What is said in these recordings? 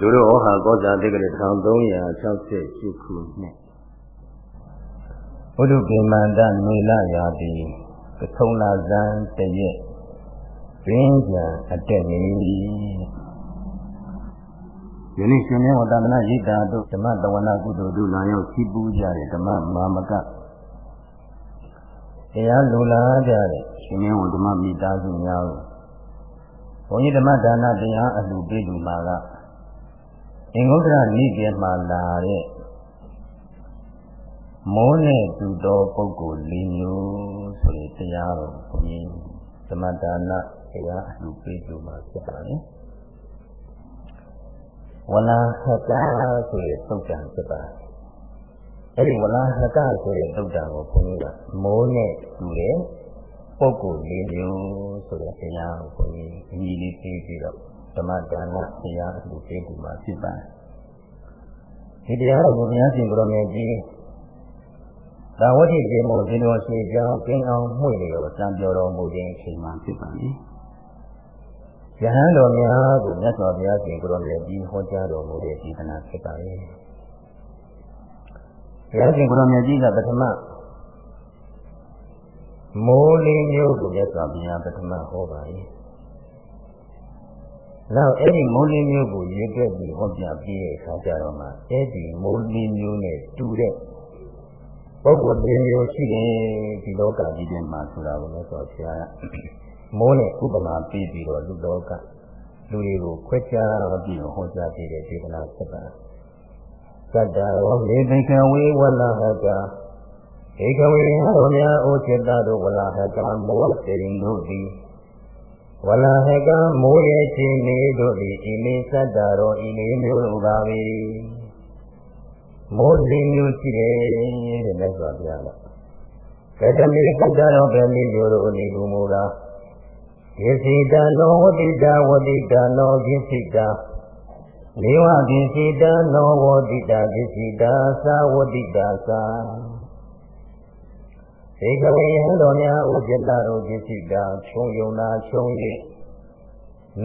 လူတို့ဩဟာကောဇာတိကရ1368ခုနှစ်ဘုဒ္ဓဂေမန္တမေလရာတိကထုံလာဇန်တရက်ရင်းကြံအတက်နေယနေ့ရှင်မေဝတ္တနာရိတာတို့ဓမ္မတဝနာကုသိုလ်တို့လာရောက်ရှိပူးကြတဲ့ဓမ္မမာမကတရားလူလာကြတဲ့ရှင်မေဝဓမ္မမိသားစုများကိုဘုန်းကြီးဓမ္မဒါနတရားအလှပေးလူမှာက အင်္ဂုတ္တရနိကေမှာလာတဲ့မိုးနဲ့တူသောပုဂ္ဂိုလ်၄မျိုးဆိုတဲ့တရားတော်ဘုန်းကြီးဓမ္မဒါနတရားအလှပေးလူမှာဖြစ်ပါတယ်ဝလာဟကဆိုတဲ့သုတ်တံဖြစ်ပါတယ်အဲ့ဒီဝလာဟကဆိုတဲ့သုတ်တံကိုဘုန်းကြီးကမိုးနဲ့တူတဲ့ပုဂ္ဂိုလ်၄မျိုးဆိုတဲ့တရားကိုဘုန်းကြီးအညီလေးပြီးပြီးတော့ဓ မ္မဒါနတရားအလိုပေးပြီးမှဖြစ်ပါတယ်ဒီတရားတော်ကိုဘုရားရှင်ကိုရောမြတ်ကြီးသာဝတိပြေမို့ဒီလိုရှိကြောင်းကင်းအောင်မှုတွေရောစံပြောတော်မူခြင်းအချိန်မှဖြစ်ပါလိမ့်ယဟန်တော်များကိုမြတ်စွာဘုရားရှင်ကိုရောမြတ်ကြီးဟောကြားတော်မူတဲ့ဒီကနာဖြစ်ပါလေဘုရားရှင်ကိုရောမြတ်ကြီးကပထမမိုးလေးမျိုးကိုမြတ်စွာဘုရားပထမဟောပါလေ နောက်အဲ့ဒီမိုးလေးမျိုးကိုရွေးတွက်ပြီးဟောပြပြီးတဲ့အခါကျတော့မှအဲ့ဒီမိုးလေးမျိုးနဲ့တူတဲ့ပုဂ္ဂိုလ်လေးမျိုးရှိတယ်ဒီလောကကြီးထဲမှာဆိုတာကိုလည်းဆိုဆရာကမိုးနဲ့ဥပမာပြီးပြီးတော့လူလောကလူတွေကိုခွဲခြားပြီးဟောကြားပြီးတဲ့ဒေသနာဖြစ်ပါတယ်သတ္တရောလေသိကဝေဝလဟကဧကဝေဟောမြာဩจิตတို့ဝလဟကမောစေရင်တို့သည် ဝလဟကမိုးရဲ့ခြင်းနေတို့သည်ဤမေသတ္တရောဤနေမျိုးလိုပါ၏မိုးလေးမျိုးရှိတယ်တဲ့လက်စွာပြရတော့ကတမေသတ္တရောပဲမိမျိုးတို့နေကူမူလားယေစီတနောဝတိတဝတိတနောကိစိတနေဝကိစိတနောဝတိတကိစိတသာဝတိတသာ ဧကဝေဟံတော်များဥပ္ပတတို့ကိစိတာခြုံယုံနာခြုံ၍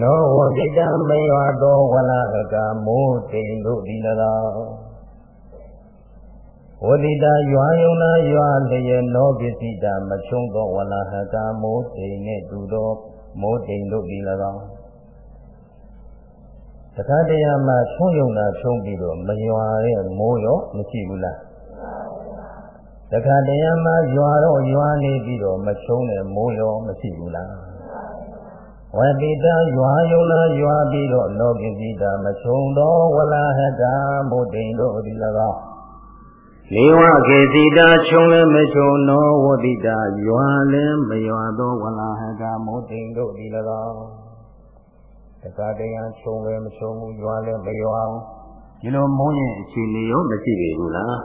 နောဝတိတမေဝသောဝလကမိုးတိန်တို့ဒီ၎င်းဝတိတာရွာယုံနာရွာလျက်နောကိစိတာမချုံသောဝလဟကမိုးတိန်နှင့်တူသောမိုးတိန်တို့ဒီ၎င်းတခါတရံမှာခြုံယုံနာခြုံပြီးတော့မရွာတဲ့မိုးရောမရှိဘူးလား တခါတရံမှာရွာတော့ရွာနေပြီးတော့မချုံတဲ့မိုးရောမရှိဘူးလားဝတိတရွာယုံလာရွာပြီးတော့လောကိတိတာမချုံတော့ဝလာဟတာမိုးတိန်တို့ဒီ၎င်းနေဝကေတိတာချုံလည်းမချုံနောဝတိတာရွာလည်းမရွာသောဝလာဟတာမိုးတိန်တို့ဒီ၎င်းတခါတရံချုံလည်းမချုံဘူးရွာလည်းမရွာဘူးဒီလိုမိုးရဲ့အခြေအနေရောမရှိပေဘူးလား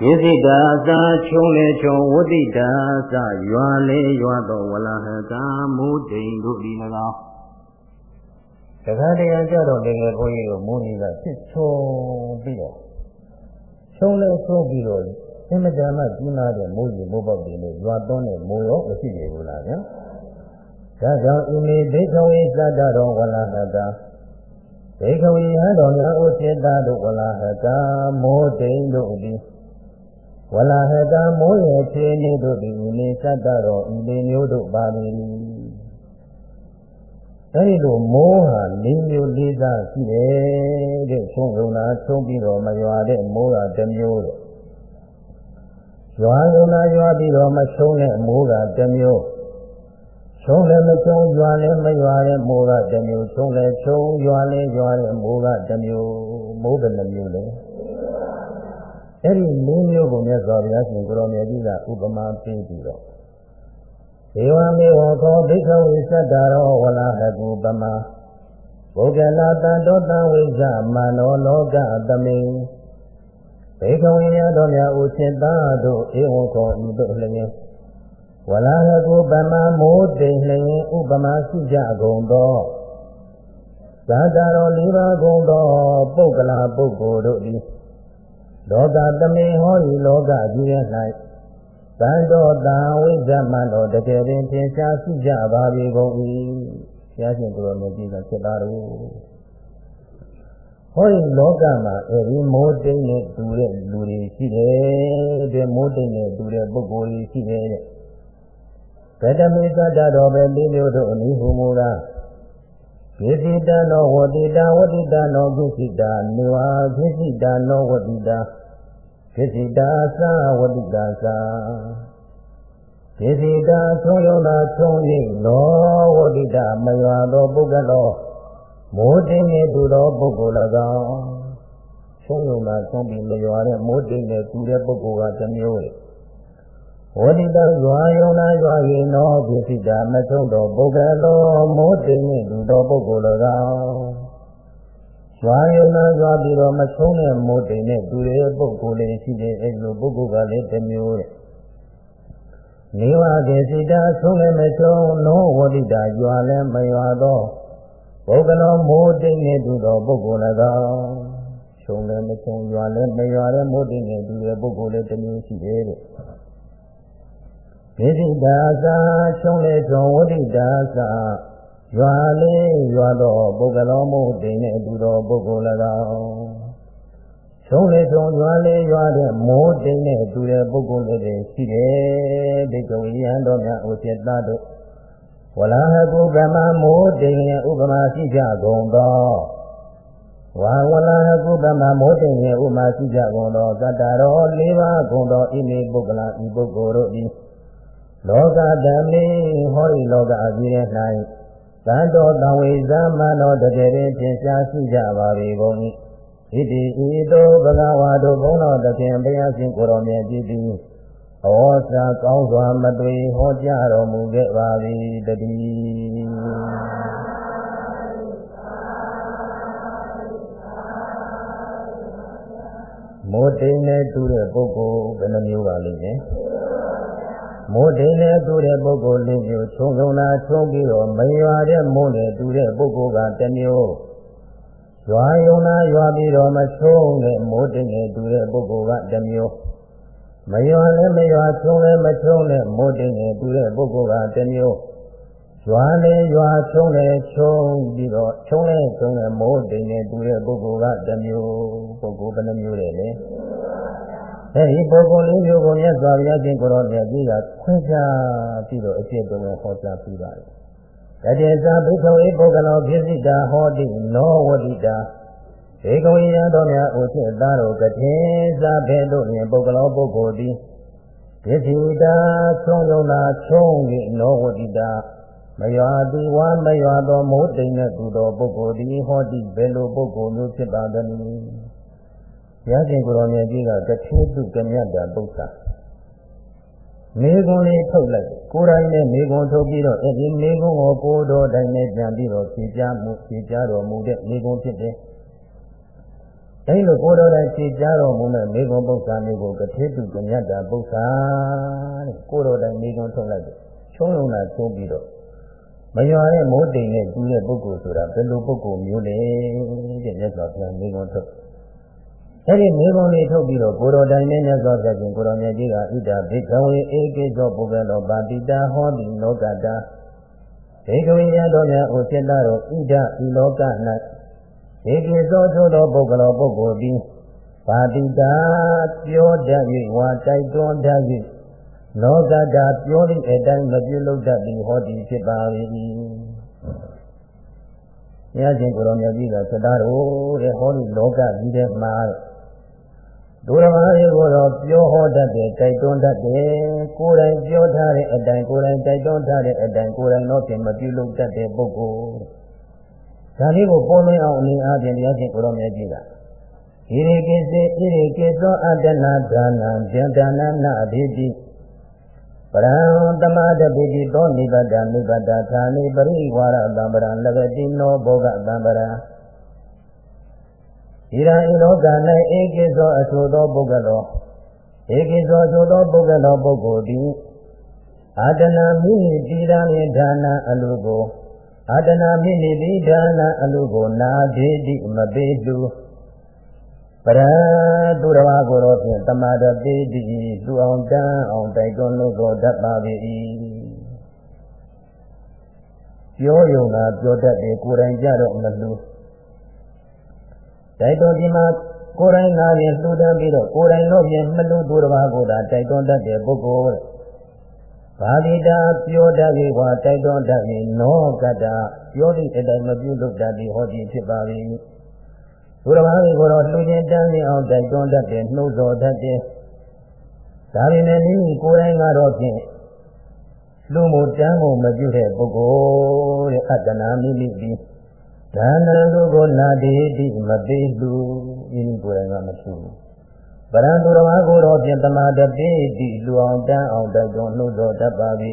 ကိစိတာသာခြုံလေခြုံဝဋ္ဌိတာသာရွာလေရွာသောဝလဟကာမူတိန်တို့ဒီ၎င်းတခါတရံကြတော့ငယ်ငယ်ဘုန်းကြီးတို့မူနီကစစ်ချုံပြီးတော့ခြုံလေခြုံပြီးတော့အင်မတန်မှကြီးမားတဲ့မိုးကြီးမိုးပေါက်တွေနဲ့ရွာသွန်းတဲ့မိုးရောမရှိနေဘူးလားဗျာဒါကြောင့်ဤမေဒိဋ္ဌဝိသတ္တတော်ဝလဟကာဒေခဝိဟံတော်များဥစေတတို့ဝလဟကာမိုးတိန်တို့သည် ဝလာဟတမိုးရဲ့ခြေနေတို့ဒီနေသတ္တတော်ဤလေးမျိုးတို့ပါနေ၏အဲဒီလိုမိုးဟာလေးမျိုးလေးစားရှိတယ်တဲ့ဆုံးုံနာဆုံးပြီးတော့မရွာတဲ့မိုးကတစ်မျိုးတဲ့ရွာုံနာရွာပြီးတော့မဆုံးတဲ့မိုးကတစ်မျိုးဆုံးလည်းမဆုံးရွာလည်းမရွာတဲ့မိုးကတစ်မျိုးဆုံးလည်းဆုံးရွာလည်းရွာတဲ့မိုးကတစ်မျိုးမိုးဘယ်နှမျိုးလဲ အဲ့ဒီမိုးမျိုးကိုမြတ်စွာဘုရားရှင်ကိုရောမြတ်ကြီးကဥပမာပေးပြီးတော့ဒေဝမေဝခောဒိဋ္ဌဝိသတ္တရောဝလာဟကုပမဘုဂလာတတောတဝိဇမနောလောကသမေဘေကဝိညာတော်များဥစေတတို့ဧဝခောဤတို့လျင်ဝလာဟကုပမမိုးတိမ်လျင်ဥပမာရှိကြကုန်သောဇာတာတော်၄ပါးကုန်သောပုဂ္ဂလာပုဂ္ဂိုလ်တို့သည် လောကသမေဟောဤလောကကြီးရဲ့၌သံတော်တာဝိဇ္ဇမန်တော်တကယ်ပင်သင်ရှားရှိကြပါပြီကုန်၏ဘုရားရှင်ကိုယ်တော်မြတ်ကြီးကဖြစ်သားတော်ဟောဒီလောကမှာအဲဒီမိုးတိမ်နဲ့တူတဲ့လူတွေရှိတယ်တဲ့မိုးတိမ်နဲ့တူတဲ့ပုဂ္ဂိုလ်တွေရှိတယ်တဲ့ကတမေသတ္တတော်ပဲလေးမျိုးတို့အနည်းဟူမူလား ကိစိတနောဝတိတဝတိတနောကိစိတနေဝကိစိတနောဝတိတကိစိတာသာဝတိတာသာကိစိတာသုံးယုံသာသုံးရိပ်လောဝတိတမယွာသောပုဂ္ဂလောမိုးတိမ်နဲ့တူသောပုဂ္ဂိုလ်၎င်းသုံးယုံသာသုံးပြီးမယွာတဲ့မိုးတိမ်နဲ့တူတဲ့ပုဂ္ဂိုလ်ကတစ်မျိုးလေ ဝတိတရွာယုံနာရွာရင်သောကိစိတာမထုံးသောပုဂ္ဂလောမိုးတိမ်နဲ့တူသောပုဂ္ဂိုလ်၎င်းရွာယုံနာရွာပြီးတော့မထုံးတဲ့မိုးတိမ်နဲ့တူတဲ့ပုဂ္ဂိုလ်လေးရှိတယ်အဲဒီလိုပုဂ္ဂိုလ်ကလည်းတစ်မျိုးလေနေဝကေစိတာဆုံးလည်းမချုံနောဝတိတာရွာလည်းမရွာသောပုဂ္ဂလောမိုးတိမ်နဲ့တူသောပုဂ္ဂိုလ်၎င်းချုံလည်းမချုံရွာလည်းမရွာတဲ့မိုးတိမ်နဲ့တူတဲ့ပုဂ္ဂိုလ်လည်းတစ်မျိုးရှိတယ်တဲ့ ကိစိတာသာချုံလေချုံဝတိတာသာရွာလေးရွာသောပုဂ္ဂလောမို့တင်နဲ့တူသောပုဂ္ဂိုလ်၎င်းချုံလေချုံရွာလေးရွာတဲ့မိုးတင်နဲ့တူတဲ့ပုဂ္ဂိုလ်တွေရှိတယ်ဒိဋ္ဌဝိယံတော်များဥစ္စတတို့ဝလာဟကုဗမမိုးတင်ရဲ့ဥပမာရှိကြကုန်သောဝါဝလာဟကုဗမမိုးတင်ရဲ့ဥပမာရှိကြကုန်သောသတ္တရော၄ပါးကုန်သောဣမိပုဂ္ဂလာဤပုဂ္ဂိုလ်တို့သည် လောကဓမ္မေဟောဤလောကအပြီး၌သံတော်တံဝေဇမန္တောတကယ်တည်းသင်ရှားရှိကြပါ၏ဘုန်းဤဣတိဤသို့ဘဂဝါတို့ဘုန်းတော်တခင်ဘုရားရှင်ကိုယ်တော်မြတ်ကြည်သည်ဩစာကောင်းစွာမတွေ့ဟောကြားတော်မူခဲ့ပါသည်တည်းမိုးတိမ်နဲ့တူတဲ့ပုဂ္ဂိုလ်ဘယ်နှမျိုးပါလိမ့်မယ် မိုးတိမ်နဲ့တူတဲ့ပုဂ္ဂိုလ်လေးမျိုးခြုံငုံတာခြုံပြီးတော့မရွာတဲ့မိုးနဲ့တူတဲ့ပုဂ္ဂိုလ်ကတစ်မျိုးရွာယုံနာရွာပြီးတော့မချုံတဲ့မိုးတိမ်နဲ့တူတဲ့ပုဂ္ဂိုလ်ကတစ်မျိုးမရွာလည်းမရွာချုံလည်းမချုံတဲ့မိုးတိမ်နဲ့တူတဲ့ပုဂ္ဂိုလ်ကတစ်မျိုးရွာလေရွာချုံလေချုံပြီးတော့ချုံလေချုံလေမိုးတိမ်နဲ့တူတဲ့ပုဂ္ဂိုလ်ကတစ်မျိုးပုဂ္ဂိုလ်ဘယ်နှမျိုးလဲလဲ အဲဒီပုဂ္ဂိုလ်လေးမျိုးကိုမြတ်စွာဘုရားရှင်ကိုယ်တော်မြတ်ကြီးကခွင့်ချပြီးတော့အကျင့်တော်ဟောကြားပြီးပါတယ်တတေသာဘိက္ခဝေပုဂ္ဂလောဖြစ်စိတာဟောတိနောဝတိတာဧကဝိယတော်များဥစ္စေသားတို့ကတိသာဘဲ့တို့တွင်ပုဂ္ဂလောပုဂ္ဂိုလ်သည်ဖြစ်စိတာသုံးလုံးသာချုံ၍နောဝတိတာမရွာသူဝါမရွာသောမိုးတိမ်နဲ့သူတော်ပုဂ္ဂိုလ်သည်ဟောတိဘယ်လိုပုဂ္ဂိုလ်မျိုးဖြစ်ပါသနည်းဘု ရားရှင်ကိုယ်တော်မြတ်ကြီးကတထေတုကမြတ်တာပု္ပ္ပာမေကွန်လေးထုတ်လိုက်ကိုယ်တိုင်နဲ့မေကွန်ထုတ်ပြီးတော့အဲဒီမေကွန်ကိုကိုယ်တော်တိုင်နဲ့ပြန်ပြီးတော့ဖြေကြားမှုဖြေကြားတော်မူတဲ့မေကွန်ဖြစ်တယ်အဲလိုကိုယ်တော်တိုင်ဖြေကြားတော်မူတဲ့မေကွန်ပု္ပ္ပာမျိုးကိုကထေတုကမြတ်တာပု္ပ္ပာတဲ့ကိုယ်တော်တိုင်မေကွန်ထုတ်လိုက်တယ်ချုံးလုံးလာချုံးပြီးတော့မရွာတဲ့မိုးတိမ်နဲ့တူတဲ့ပုဂ္ဂိုလ်ဆိုတာဘယ်လိုပုဂ္ဂိုလ်မျိုးလဲတဲ့မြတ်စွာဘုရားမိဂုံထုတ် အဲ့ဒီမိဂုံလေးထုတ်ပြီးတော့ကိုတော်တိုင်နဲ့မြတ်စွာဘုရားရှင်ကိုတော်မြတ်ကြီးကဣဒ္ဓဘိကဝေဧကိသောပုဂ္ဂလောပါတိတာဟောတိလောကတာဘေကဝိယတော်များဥစိတတော်ဣဒ္ဓဤလောက၌ဧကိသောထိုသောပုဂ္ဂလောပုဂ္ဂိုလ်သည်ပါတိတာပြောတတ်၍ဝါတိုက်တွန်းတတ်၍လောကတာပြောသည့်အတိုင်းမပြုလုပ်တတ်သည်ဟောဒီဖြစ်ပါ၏။ဘုရားရှင်ကိုရောမြတ်ကြီးကသတ္တတော်တဲ့ဟောဒီလောကကြီးထဲမှာ ဒုရမရေကိုတော့ပြောဟောတတ်တယ်တိုက်တွန်းတတ်တယ်ကိုယ်တိုင်ပြောထားတဲ့အတိုင်းကိုယ်တိုင်တိုက်တွန်းထားတဲ့အတိုင်းကိုယ်တိုင်တော့ပြင်မပြုလုပ်တတ်တဲ့ပုဂ္ဂိုလ်ဒါလေးကိုပေါ်လွင်အောင်အနေအားဖြင့်ဘုရားရှင်ကိုရောမြတ်ကြီးကဣရိကိစေဣရိကိသောအတ္တနာဒါနံဗျန္တနာနာအဘိတိပရံတမတပိတိသောနိဗ္ဗတနိဗ္ဗတသာနိပရိဝါရတံပရံလဘတိနောဘောဂတံပရံ ဤရန်ဤလောက၌ဧကိသောအဆိုသောပုဂ္ဂလောဧကိသောအဆိုသောပုဂ္ဂလောပုဂ္ဂိုလ်သည်အာတနာမိနိတိရမေဒါနအလူကိုအာတနာမိနိတိဒါနအလူကိုနာဒေတိမပေတုပရသူတော်ဘာကိုတော့ဖြင့်တမတပိတိသူအောင်တန်းအောင်တိုက်တွန်းလို့ကိုတတ်ပါ၏ပြောယုံတာပြောတတ်တယ်ကိုယ်တိုင်ကြတော့မလို့ တိုက်တွန်းဒီမှာကိုယ်တိုင်လာရင်လှူဒန်းပြီးတော့ကိုယ်တိုင်လို့ပြင်မလူသူတစ်ပါးကိုသာတိုက်တွန်းတတ်တဲ့ပုဂ္ဂိုလ်ဘာတိတာပြောတတ်ပြီးဟောတိုက်တွန်းတတ်ပြီးနောကတ္တပြောသည့်အတိုင်းမပြုလုပ်တတ်ပြီးဟောဒီဖြစ်ပါ၏သူတစ်ပါးကိုတော့လှူခြင်းတန်းနေအောင်တိုက်တွန်းတတ်တဲ့နှုတ်တော်တတ်တဲ့ဒါရင်လည်းမိမိကိုယ်တိုင်ကတော့ဖြင့်လူမှုတန်းမှုမပြုတဲ့ပုဂ္ဂိုလ်ရဲ့အတ္တနာမိမိပြီး ဒါနလူကိုနာတိတိမသိလူမိမိကိုယ်တိုင်ကမပြုဘူးပရံသူတော်ဘာကိုတော့ဖြင့်တမာတပိတိလူအောင်တန်းအောင်တိုက်တွန်းနှုတ်တော်တတ်ပါ၏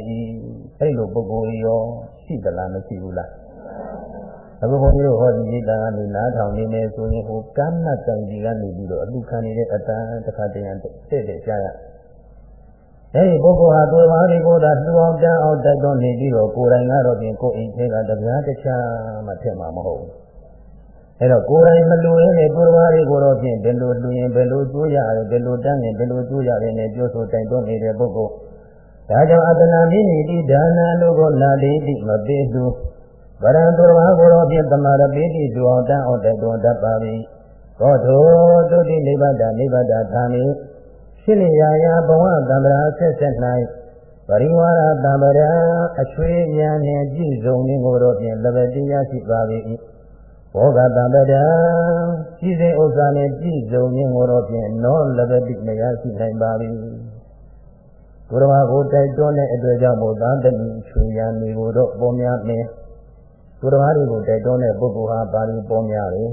အဲ့လိုပုဂ္ဂိုလ်ရောရှိသလားမရှိဘူးလားအခုဘုန်းကြီးတို့ဟောဒီကြီးတာကနေနားထောင်နေနေဆိုရင်ဟိုကမ်းနတ်တန်ကြီးကနေပြီးတော့အလူခံနေတဲ့အတန်တစ်ခါတည်းရတဲ့တဲ့ကြားရ အဲဒီပုဂ္ဂိုလ်ဟာသူတော်ဘာတွေကိုသာလှူအောင်တန်းအောင်တိုက်တွန်းနေပြီးတော့ကိုယ်တိုင်ကတော့ပြင်ကိုယ်အိမ်ထဲကတရားတခြားမှထင်မှာမဟုတ်ဘူးအဲတော့ကိုယ်တိုင်မလူရင်းနဲ့ကိုယ်တော်ဘာတွေကိုတော့ပြင်ဘယ်လိုလူရင်ဘယ်လိုကျိုးရတယ်ဘယ်လိုတန်းရင်ဘယ်လိုကျိုးရတယ်နဲ့ပြောဆိုတိုက်တွန်းနေတဲ့ပုဂ္ဂိုလ်ဒါကြောင့်အတ္တနာမိမိတိဒါနာလို့ကိုနာတိတိမပေးသူဗရံသူတော်ဘာကိုတော့ပြင်တမာရပိတိလူအောင်တန်းအောင်တိုက်တွန်းတတ်ပါပြီသောတောတုတိနိဗ္ဗာန်နိဗ္ဗာန်သာမိ ရှိလျာယာဘဝတံ္ဍရာဆက်ဆက်၌ပရိဝါရတံ္ဍရာအချွေဉာဏ်နှင့်ပြည့်စုံခြင်းကိုတော့ဖြင့်လဘတိယရှိပါ၏ဘောဂတံ္ဍရာရှိစဉ်ဥစ္စာနှင့်ပြည့်စုံခြင်းကိုတော့ဖြင့်နောလဘတိမယရှိနိုင်ပါ၏ကိုယ်တော်ကိုတိုက်တွန်းတဲ့အတွက်ကြောင့်ဘုရားတတိချွေဉာဏ်တွေကိုတော့ပေါ်များမယ်ကိုယ်တော်တွေကိုတိုက်တွန်းတဲ့ပုဂ္ဂိုလ်ဟာပါဠိပေါ်များတယ်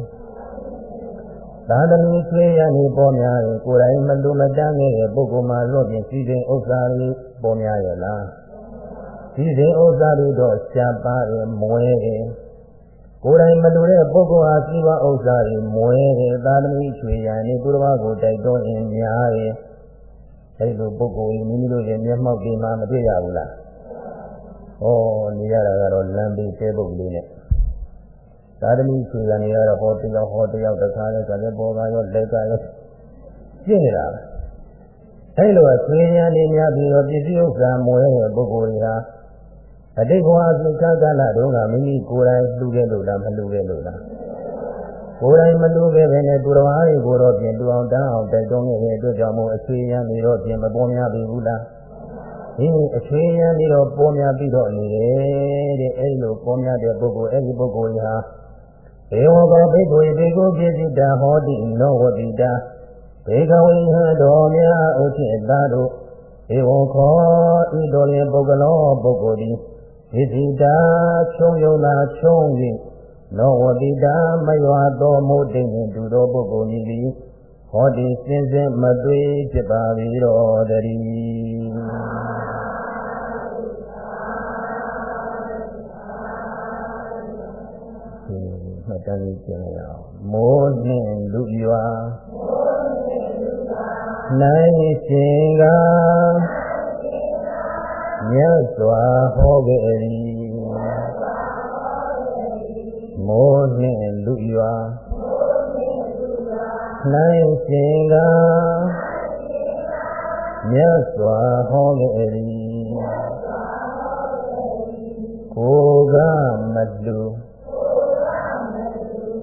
သာသမီဆွေးရနေပေါ်များရင်ကိုယ်တိုင်မလူမတန်းခဲ့တဲ့ပုဂ္ဂိုလ်မှာလို့ပြင်စီစဉ်ဥစ္စာတွေပေါ်များရဲ့လားစီစဉ်ဥစ္စာတွေတော့ရှားပါတယ်မွဲတယ်ကိုယ်တိုင်မလူတဲ့ပုဂ္ဂိုလ်ဟာစီးပွားဥစ္စာတွေမွဲတယ်သာသမီဆွေးရနေသူတော်ဘာကိုတိုက်တွန်းရင်များရဲ့အဲ့လိုပုဂ္ဂိုလ်ကြီးမိမိတို့ရဲ့မျက်မှောက်ဒီမှာမတွေ့ရဘူးလားဩနေရတာကတော့လမ်းပြီးတဲပုတ်လေးနဲ့ သာသမီဆွေရနေရတော့ဟောတယောက်ဟောတယောက်တခါလဲဆိုလည်းပေါ်ကရောလက်ကရောပြည့်နေတာပဲအဲလိုဆွေရနေများပြီးတော့ပစ္စည်းဥစ္စာမွဲတဲ့ပုဂ္ဂိုလ်တွေဟာအတိတ်ဘဝသုခကလတုန်းကမိမိကိုယ်တိုင်လှူခဲ့လို့လားမလှူခဲ့လို့လားကိုယ်တိုင်မလှူခဲ့ပဲနဲ့သူတော်အားကိုတော့ပြင်တူအောင်တန်းအောင်တိုက်တွန်းခဲ့တဲ့အတွက်ကြောင့်မို့အဆွေရနေတော့ပြင်မပေါ်များပြီဘူးလားဒီအဆွေရနေတော့ပေါ်များပြီးတော့နေတယ်တဲ့အဲဒီလိုပေါ်များတဲ့ပုဂ္ဂိုလ်အဲဒီပုဂ္ဂိုလ်ဟာေ ဝကောဘိက္ခွေဘေကုပိစိတဟောတိနောဝတိတာဘေကဝိဟတော်များဥจิตသားတို့ေဝခောဤတော်လင်ပုဂ္ဂလောပုဂ္ဂိုလ်သည်ပိစိတာချုံယုံသာချုံ၍နောဝတိတာမရွာတော်မူတိနှင့်တူသောပုဂ္ဂိုလ်မည်သည်ဟောဒီစင်စစ်မသွေဖြစ်ပါ၏တော်တည်း တ်တမ်းရေးကျင်ရအောင်မိုးနှင့်လူရွာနိုင်ရှင်ကမြတ်စွာဟောခဲ့၏မိုးနှင့်လူရွာနိုင်ရှင်ကမြတ်စွာဟောခဲ့၏ကိုကမလူ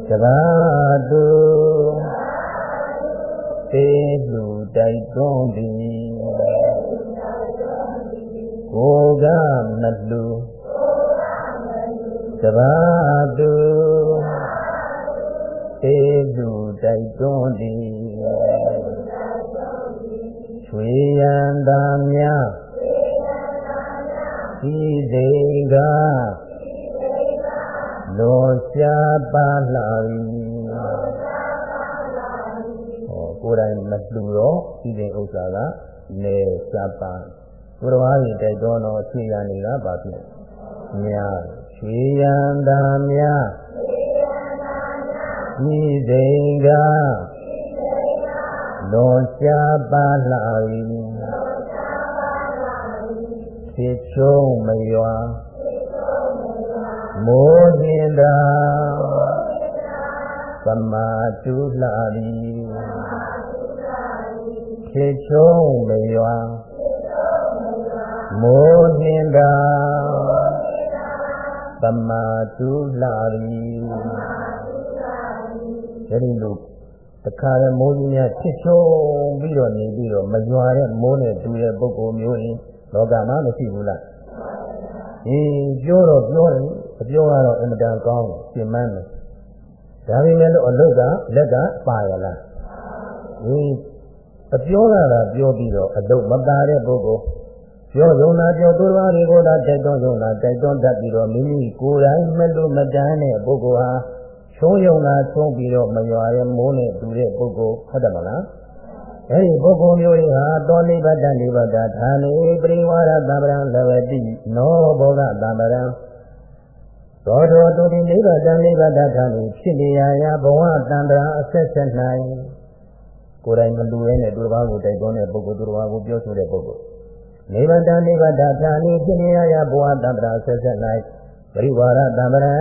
တပါတုသေလူတိုက်တွန်းသည်ကိုကမလူတပါတုသေလူတိုက်တွန်းသည်ချွေရန်သာများဤသိက လွန်ရှားပါလာ၏ဟောကိုယ်တိုင်မလှူတော့ဒီတဲ့ဥစ္စာကနေရှားပါဘုရားကြီးတိုက်တော်တော်ဖြေရနေတာပါဖြစ်များဖြေရန်သာများဤစိန်ကလွန်ရှားပါလာ၏ဖြစ်ချုံမရွာမိုးနှင်း တာသမာတုလှသည်ခေချုံမရွာမိုးနှင်းတာသမာတုလှသည်အဲဒီလိုတခါရမိုးကြီးများချစ်ချုံပြီးတော့နေပြီးတော့မရွာတဲ့မိုးနဲ့တူတဲ့ပုဂ္ဂိုလ်မျိုးရင်လောကမှာမရှိဘူးလားအေးပြောတော့ပြောတယ် အပြောကတော့အင်မတန်ကောင်းတယ်ပြင်မှန်းတယ်ဒါပေမဲ့လို့အလုတ်ကလက်ကပါရလားအေးအပြောကသာပြောပြီးတော့အလုတ်မပါတဲ့ပုဂ္ဂိုလ်ပြောယုံနာပြောသူတော်တွေကိုသာတိုက်တွန်းယုံနာတိုက်တွန်းတတ်ပြီးတော့မိမိကိုယ်တိုင်မလို့မတန်းတဲ့ပုဂ္ဂိုလ်ဟာချုံးယုံနာချုံးပြီးတော့မရွာတဲ့မိုးနဲ့တူတဲ့ပုဂ္ဂိုလ်ဟုတ်တယ်မလားအဲဒီပုဂ္ဂိုလ်မျိုးဟာတောနိဗ္ဗတနိဗ္ဗတဌာနေပရိဝါရသဗ္ဗံလဝတိနောဘောဂသဗ္ဗံ သောတော်တုတိနိဗ္ဗတနိဗ္ဗတဌာနေဖြစ်နေရရာဘဝတန္တရာအဆက်ဆက်၌ကိုယ်တိုင်မလူရဲနဲ့သူတစ်ပါးကိုတိုက်တွန်းတဲ့ပုဂ္ဂိုလ်သူတစ်ပါးကိုပြောဆိုတဲ့ပုဂ္ဂိုလ်နိဗ္ဗတနိဗ္ဗတဌာနေဖြစ်နေရရာဘဝတန္တရာအဆက်ဆက်၌ပရိဝါရတံပရံ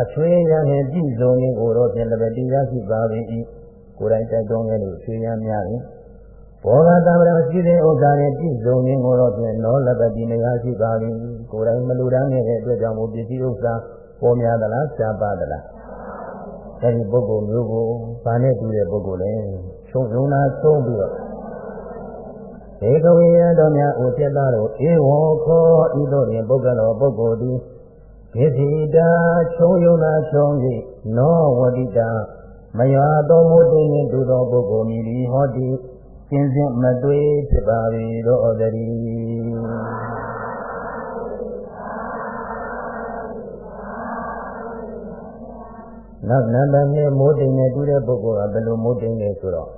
အချွေးရနှင့်ပြည့်စုံခြင်းကိုတော့ဖြင့်လည်းတရားရှိပါ၏ကိုယ်တိုင်တိုက်တွန်းခဲ့လို့ဆွေးရများရင်ဘောဂတံပရံရှိတဲ့ဥစ္စာနဲ့ပြည့်စုံခြင်းကိုတော့ဖြင့်နောလပတိနေရာရှိပါ၏ ကိုယ်တိုင်မလူတန်းနေတဲ့အတွက်ကြောင့်မို့ပစ္စည်းဥစ္စာပေါ်များသလားရှားပါသလားအဲဒီပုဂ္ဂိုလ်မျိုးကိုဘာနဲ့တူတဲ့ပုဂ္ဂိုလ်လဲချုံယုံနာဆုံးပြီးတော့ဧကဝိယတော်များဥစ္စတတို့ဧဝံခောဤသို့တွင်ပုဂ္ဂလောပုဂ္ဂိုလ်သည်ပိသိတာချုံယုံနာချုံ၍နောဝတိတာမယတော်မူတည်နှင့်တူသောပုဂ္ဂိုလ်မည်သည်ဟောတိကျင့်စဉ်မတွေ့ဖြစ်ပါ၏တော်တည်း နောက်နံပါတ်2မိုးတိမ်နဲ့တူတဲ့ပုဂ္ဂိုလ်ကဘယ်လိုမိုးတိမ်လဲဆိုတော့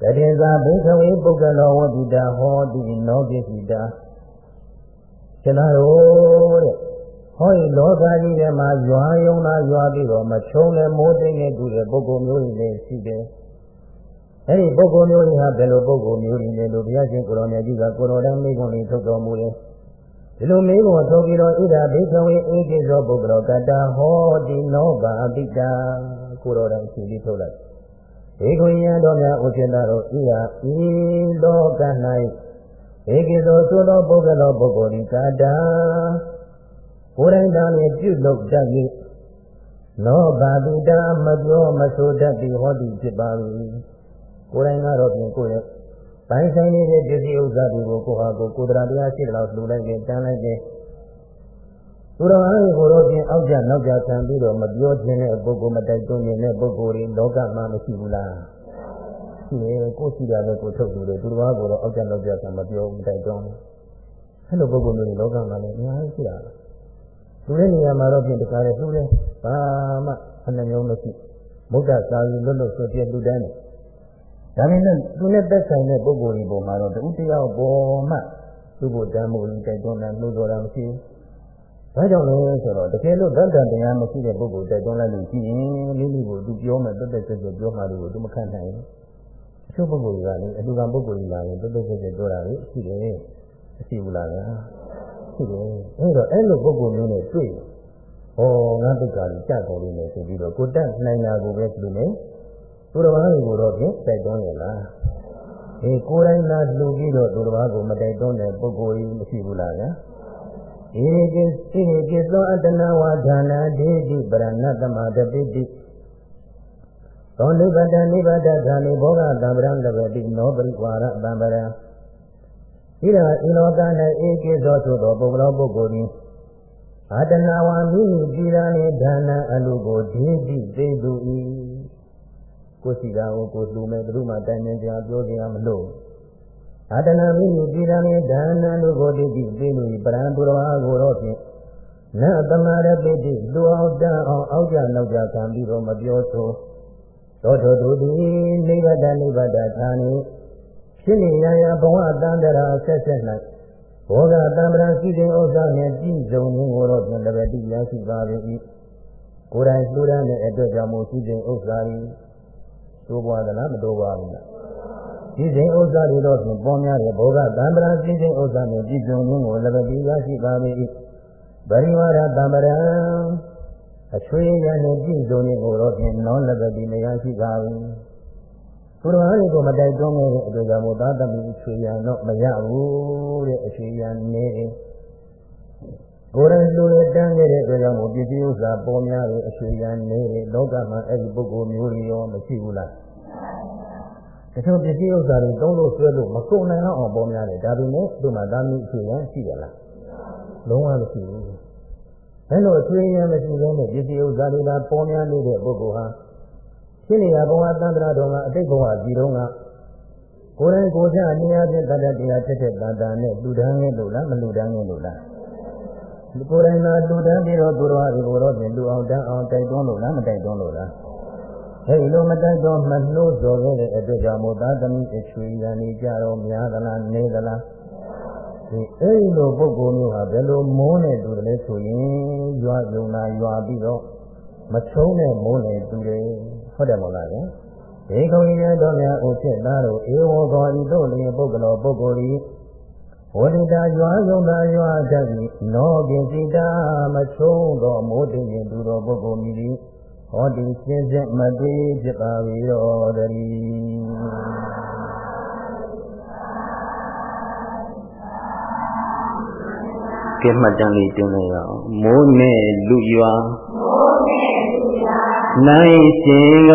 တတိယဘိခဝေပုဂ္ဂလောဝတိတာဟောတိနောပိစိတာကျွန်တော်တဲ့ဟောဒီလောကကြီးထဲမှာရွာယုံလာရွာပြီးတော့မချုံတဲ့မိုးတိမ်နဲ့တူတဲ့ပုဂ္ဂိုလ်မျိုးတွေလည်းရှိတယ်အဲဒီပုဂ္ဂိုလ်မျိုးတွေဟာဘယ်လိုပုဂ္ဂိုလ်မျိုးတွေလဲလို့ဘုရားရှင်ကိုရောင်မြတ်ကြီးကကိုရောတော်မိဂုံလေးထုတ်တော်မူတယ် ဒီလိုမေးဖို့ထုတ်ပြီးတော့ဣဒာဘိကဝေဧကိသောပုဂ္ဂလောကတဟောတိနောဘာပိတာကိုတော်တော်ရှိပြီးထုတ်လိုက်ဧကွယံတော်များဥစ္စတာတို့ဤဟာဤလောက၌ဧကိသောသို့သောပုဂ္ဂလောပုဂ္ဂိုလ်ဤကာတာကိုယ်တိုင်သာလျှင်ပြုလုပ်တတ်၏နောဘာပိတာမပြောမဆိုတတ်သည်ဟောတိဖြစ်ပါ၏ကိုယ်တိုင်ကတော့ပြင်ကိုယ်ရဲ့ ပိုင်းဆိုင်နေတဲ့ပစ္စည်းဥစ္စာတွေကိုကိုဟာကိုကိုယ်တရားတရားရှိတယ်လို့လှူလိုက်တယ်တန်းလိုက်တယ်သူတော်အားကိုတော့ပြင်အောက်ကျနောက်ကျခံပြီးတော့မပြောခြင်းတဲ့ပုဂ္ဂိုလ်မတိုက်တွန်းခြင်းတဲ့ပုဂ္ဂိုလ်တွေလောကမှာမရှိဘူးလားရှိတယ်ကိုရှိတာပဲကိုထုတ်လို့တယ်သူတော်အားကိုတော့အောက်ကျနောက်ကျခံမပြောမတိုက်တွန်းဘူးအဲ့လိုပုဂ္ဂိုလ်တွေလောကမှာလည်းအများကြီးရှိတာသူတဲ့နေရာမှာတော့ပြင်တခါလေသူလည်းဘာမှအနှမျိုးမရှိမုဒ္ဒစာယူလွတ်လွတ်ဆွပြလူတန်းတယ် ဒါပေမဲ့သူနဲ့သက်ဆိုင်တဲ့ပုဂ္ဂိုလ်ဒီပုံမှာတော့တူတယောက်ပေါ်မှသူ့ကိုတမ်းမို့တိုက်တွန်းတာနှိုးဆော်တာမရှိဘူး။ဒါကြောင့်လဲဆိုတော့တကယ်လို့တန်တန်တရားမရှိတဲ့ပုဂ္ဂိုလ်တိုက်တွန်းလိုက်လို့ရှိရင်မိမိကိုသူပြောမယ်တက်တက်ကြွကြွပြောမှလို့သူမခံနိုင်ဘူး။အချို့ပုဂ္ဂိုလ်တွေကလည်းအတူကပုဂ္ဂိုလ်ကြီးလာရင်တက်တက်ကြွကြွပြောတာလေရှိတယ်။မရှိဘူးလားဗျာ။ရှိတယ်။အဲတော့အဲ့လိုပုဂ္ဂိုလ်မျိုးနဲ့တွေ့ဟောငါတုတ်ကကြီးကြက်တော်လေးနဲ့ဆိုပြီးတော့ကိုတက်နိုင်တာကိုပဲဒီလိုနဲ့ သူတော်ဘာတွေကိုတော့ဖြင့်တိုက်တွန်းရလားအေးကိုယ်တိုင်လာလှူပြီးတော့သူတော်ဘာကိုမတိုက်တွန်းတဲ့ပုဂ္ဂိုလ်ကြီးမရှိဘူးလားဗျာဧကိစိကိသောအတ္တနာဝါဒါနာဒေတိပရဏတမတပိတိသောနိဗ္ဗတနိဗ္ဗတဓာနိဘောဂတံပရံတပတိနောပရိဝါရတံပရံဤဒါဤလောက၌ဧကိသောသို့သောပုဂ္ဂလောပုဂ္ဂိုလ်သည်အတ္တနာဝါမိမိပြည်ရာနှင့်ဒါနအလူကိုဒေတိသိသူ၏ ကိုရှိတာကိုကိုလှူမယ်ဘုရုမှတိုင်ပင်ကြပြောကြမလို့အာတနာမိမိပြည်တော်နဲ့ဒါနတို့ကိုတိတိသိလို့ပရံသူတော်အားကိုတော့ဖြင့်နတ်တမရပိတိလူအောင်တန်းအောင်အောက်ကြနောက်ကြခံပြီးတော့မပြောဆိုသောထိုသူသည်နိဗ္ဗာန်နိဗ္ဗာန်ဌာနေဖြစ်နေရရဘဝတန်တရာဆက်ဆက်၌ဘောဂတံပရံရှိတဲ့ဥစ္စာနဲ့ပြည့်စုံခြင်းကိုတော့ဖြင့်တပည့်တရားရှိပါ၏ကိုယ်တိုင်လှူဒန်းတဲ့အတွက်ကြောင့်မို့ရှိတဲ့ဥစ္စာ၏ တိုးပွားသလားမတိုးပွားဘူးလားဒီစဉ်ဥစ္စာတွေတော့ဖြင့်ပေါ်များတဲ့ဘောဂတံပရာစိစဉ်ဥစ္စာနဲ့ပြည်စုံခြင်းကိုလည်းပြီးရရှိပါ၏ဗရိဝရတံပရံအချွေရနဲ့ပြည်စုံခြင်းကိုတော့ဖြင့်နောလည်းပြီးမရရှိပါဘူးသူတော်အားတွေကိုမတိုက်တွန်းတဲ့အတွက်ကြောင့်မို့သာသမီအချွေရတော့မရဘူးတဲ့အချွေရနေ ကိုယ်တိုင်လူရတန်းခဲ့တဲ့အတွက်ကြောင့်ပစ္စည်းဥစ္စာပေါ်များရဲ့အခြေခံနေလောကမှာအဲ့ဒီပုဂ္ဂိုလ်မျိုးတွေရောမရှိဘူးလားတချို့ပစ္စည်းဥစ္စာတွေသုံးလို့ဆွဲလို့မကုန်နိုင်တော့အောင်ပေါ်များတယ်ဒါပေမဲ့သူ့မှာသာမီအခြေခံရှိတယ်လားလုံးဝမရှိဘူးအဲလိုအခြေခံမရှိဘဲနဲ့ပစ္စည်းဥစ္စာတွေသာပေါ်များနေတဲ့ပုဂ္ဂိုလ်ဟာရှင်းနေရဘဝတန္တရာတော်ကအတိတ်ဘဝဒီတော့ကကိုယ်တိုင်ကိုယ်ကျအနေအချင်းတတ္တတရားတက်တက်တန်တန်နဲ့လူတန်းနဲ့လို့လားမလူတန်းနဲ့လို့လား ကိုယ်တိုင်သာလူတန်းပြီးတော့သူတော်ဟာဒီကိုယ်တော့ပြင်လူအောင်တန်းအောင်တိုက်တွန်းလို့လားမတိုက်တွန်းလို့လားအဲဒီလိုမတိုက်တွန်းမနှိုးစော်ခဲ့တဲ့အတွက်ကြောင့်မို့သာသမီအချွေရန်နေကြတော့များသလားနေသလားဒီအဲဒီလိုပုဂ္ဂိုလ်မျိုးဟာဘယ်လိုမိုးနေတူတယ်လဲဆိုရင်ရွာယုံနာရွာပြီးတော့မချုံးတဲ့မိုးနေတူတယ်ဟုတ်တယ်မဟုတ်လားဗျဒီကုံရတော်များဥဖြစ်သားတို့ဧဝံကောဤတို့လျင်ပုဂ္ဂလောပုဂ္ဂိုလ်ဤ ဝတိတာရွာယုံနာရွာတတ်ပြီးနောကိစိတာမချုံးသောမိုးတည်ရင်သူတော်ပုဂ္ဂိုလ်မြည်သည်ဟောဒီစင်စစ်မတည်ဖြစ်ပါ၏တော်တည်းကဲမှတ်တမ်းလေးတင်လိုက်ရအောင်မိုးနဲ့လူရွာမိုးနဲ့လူရွာနိုင်ရှင်က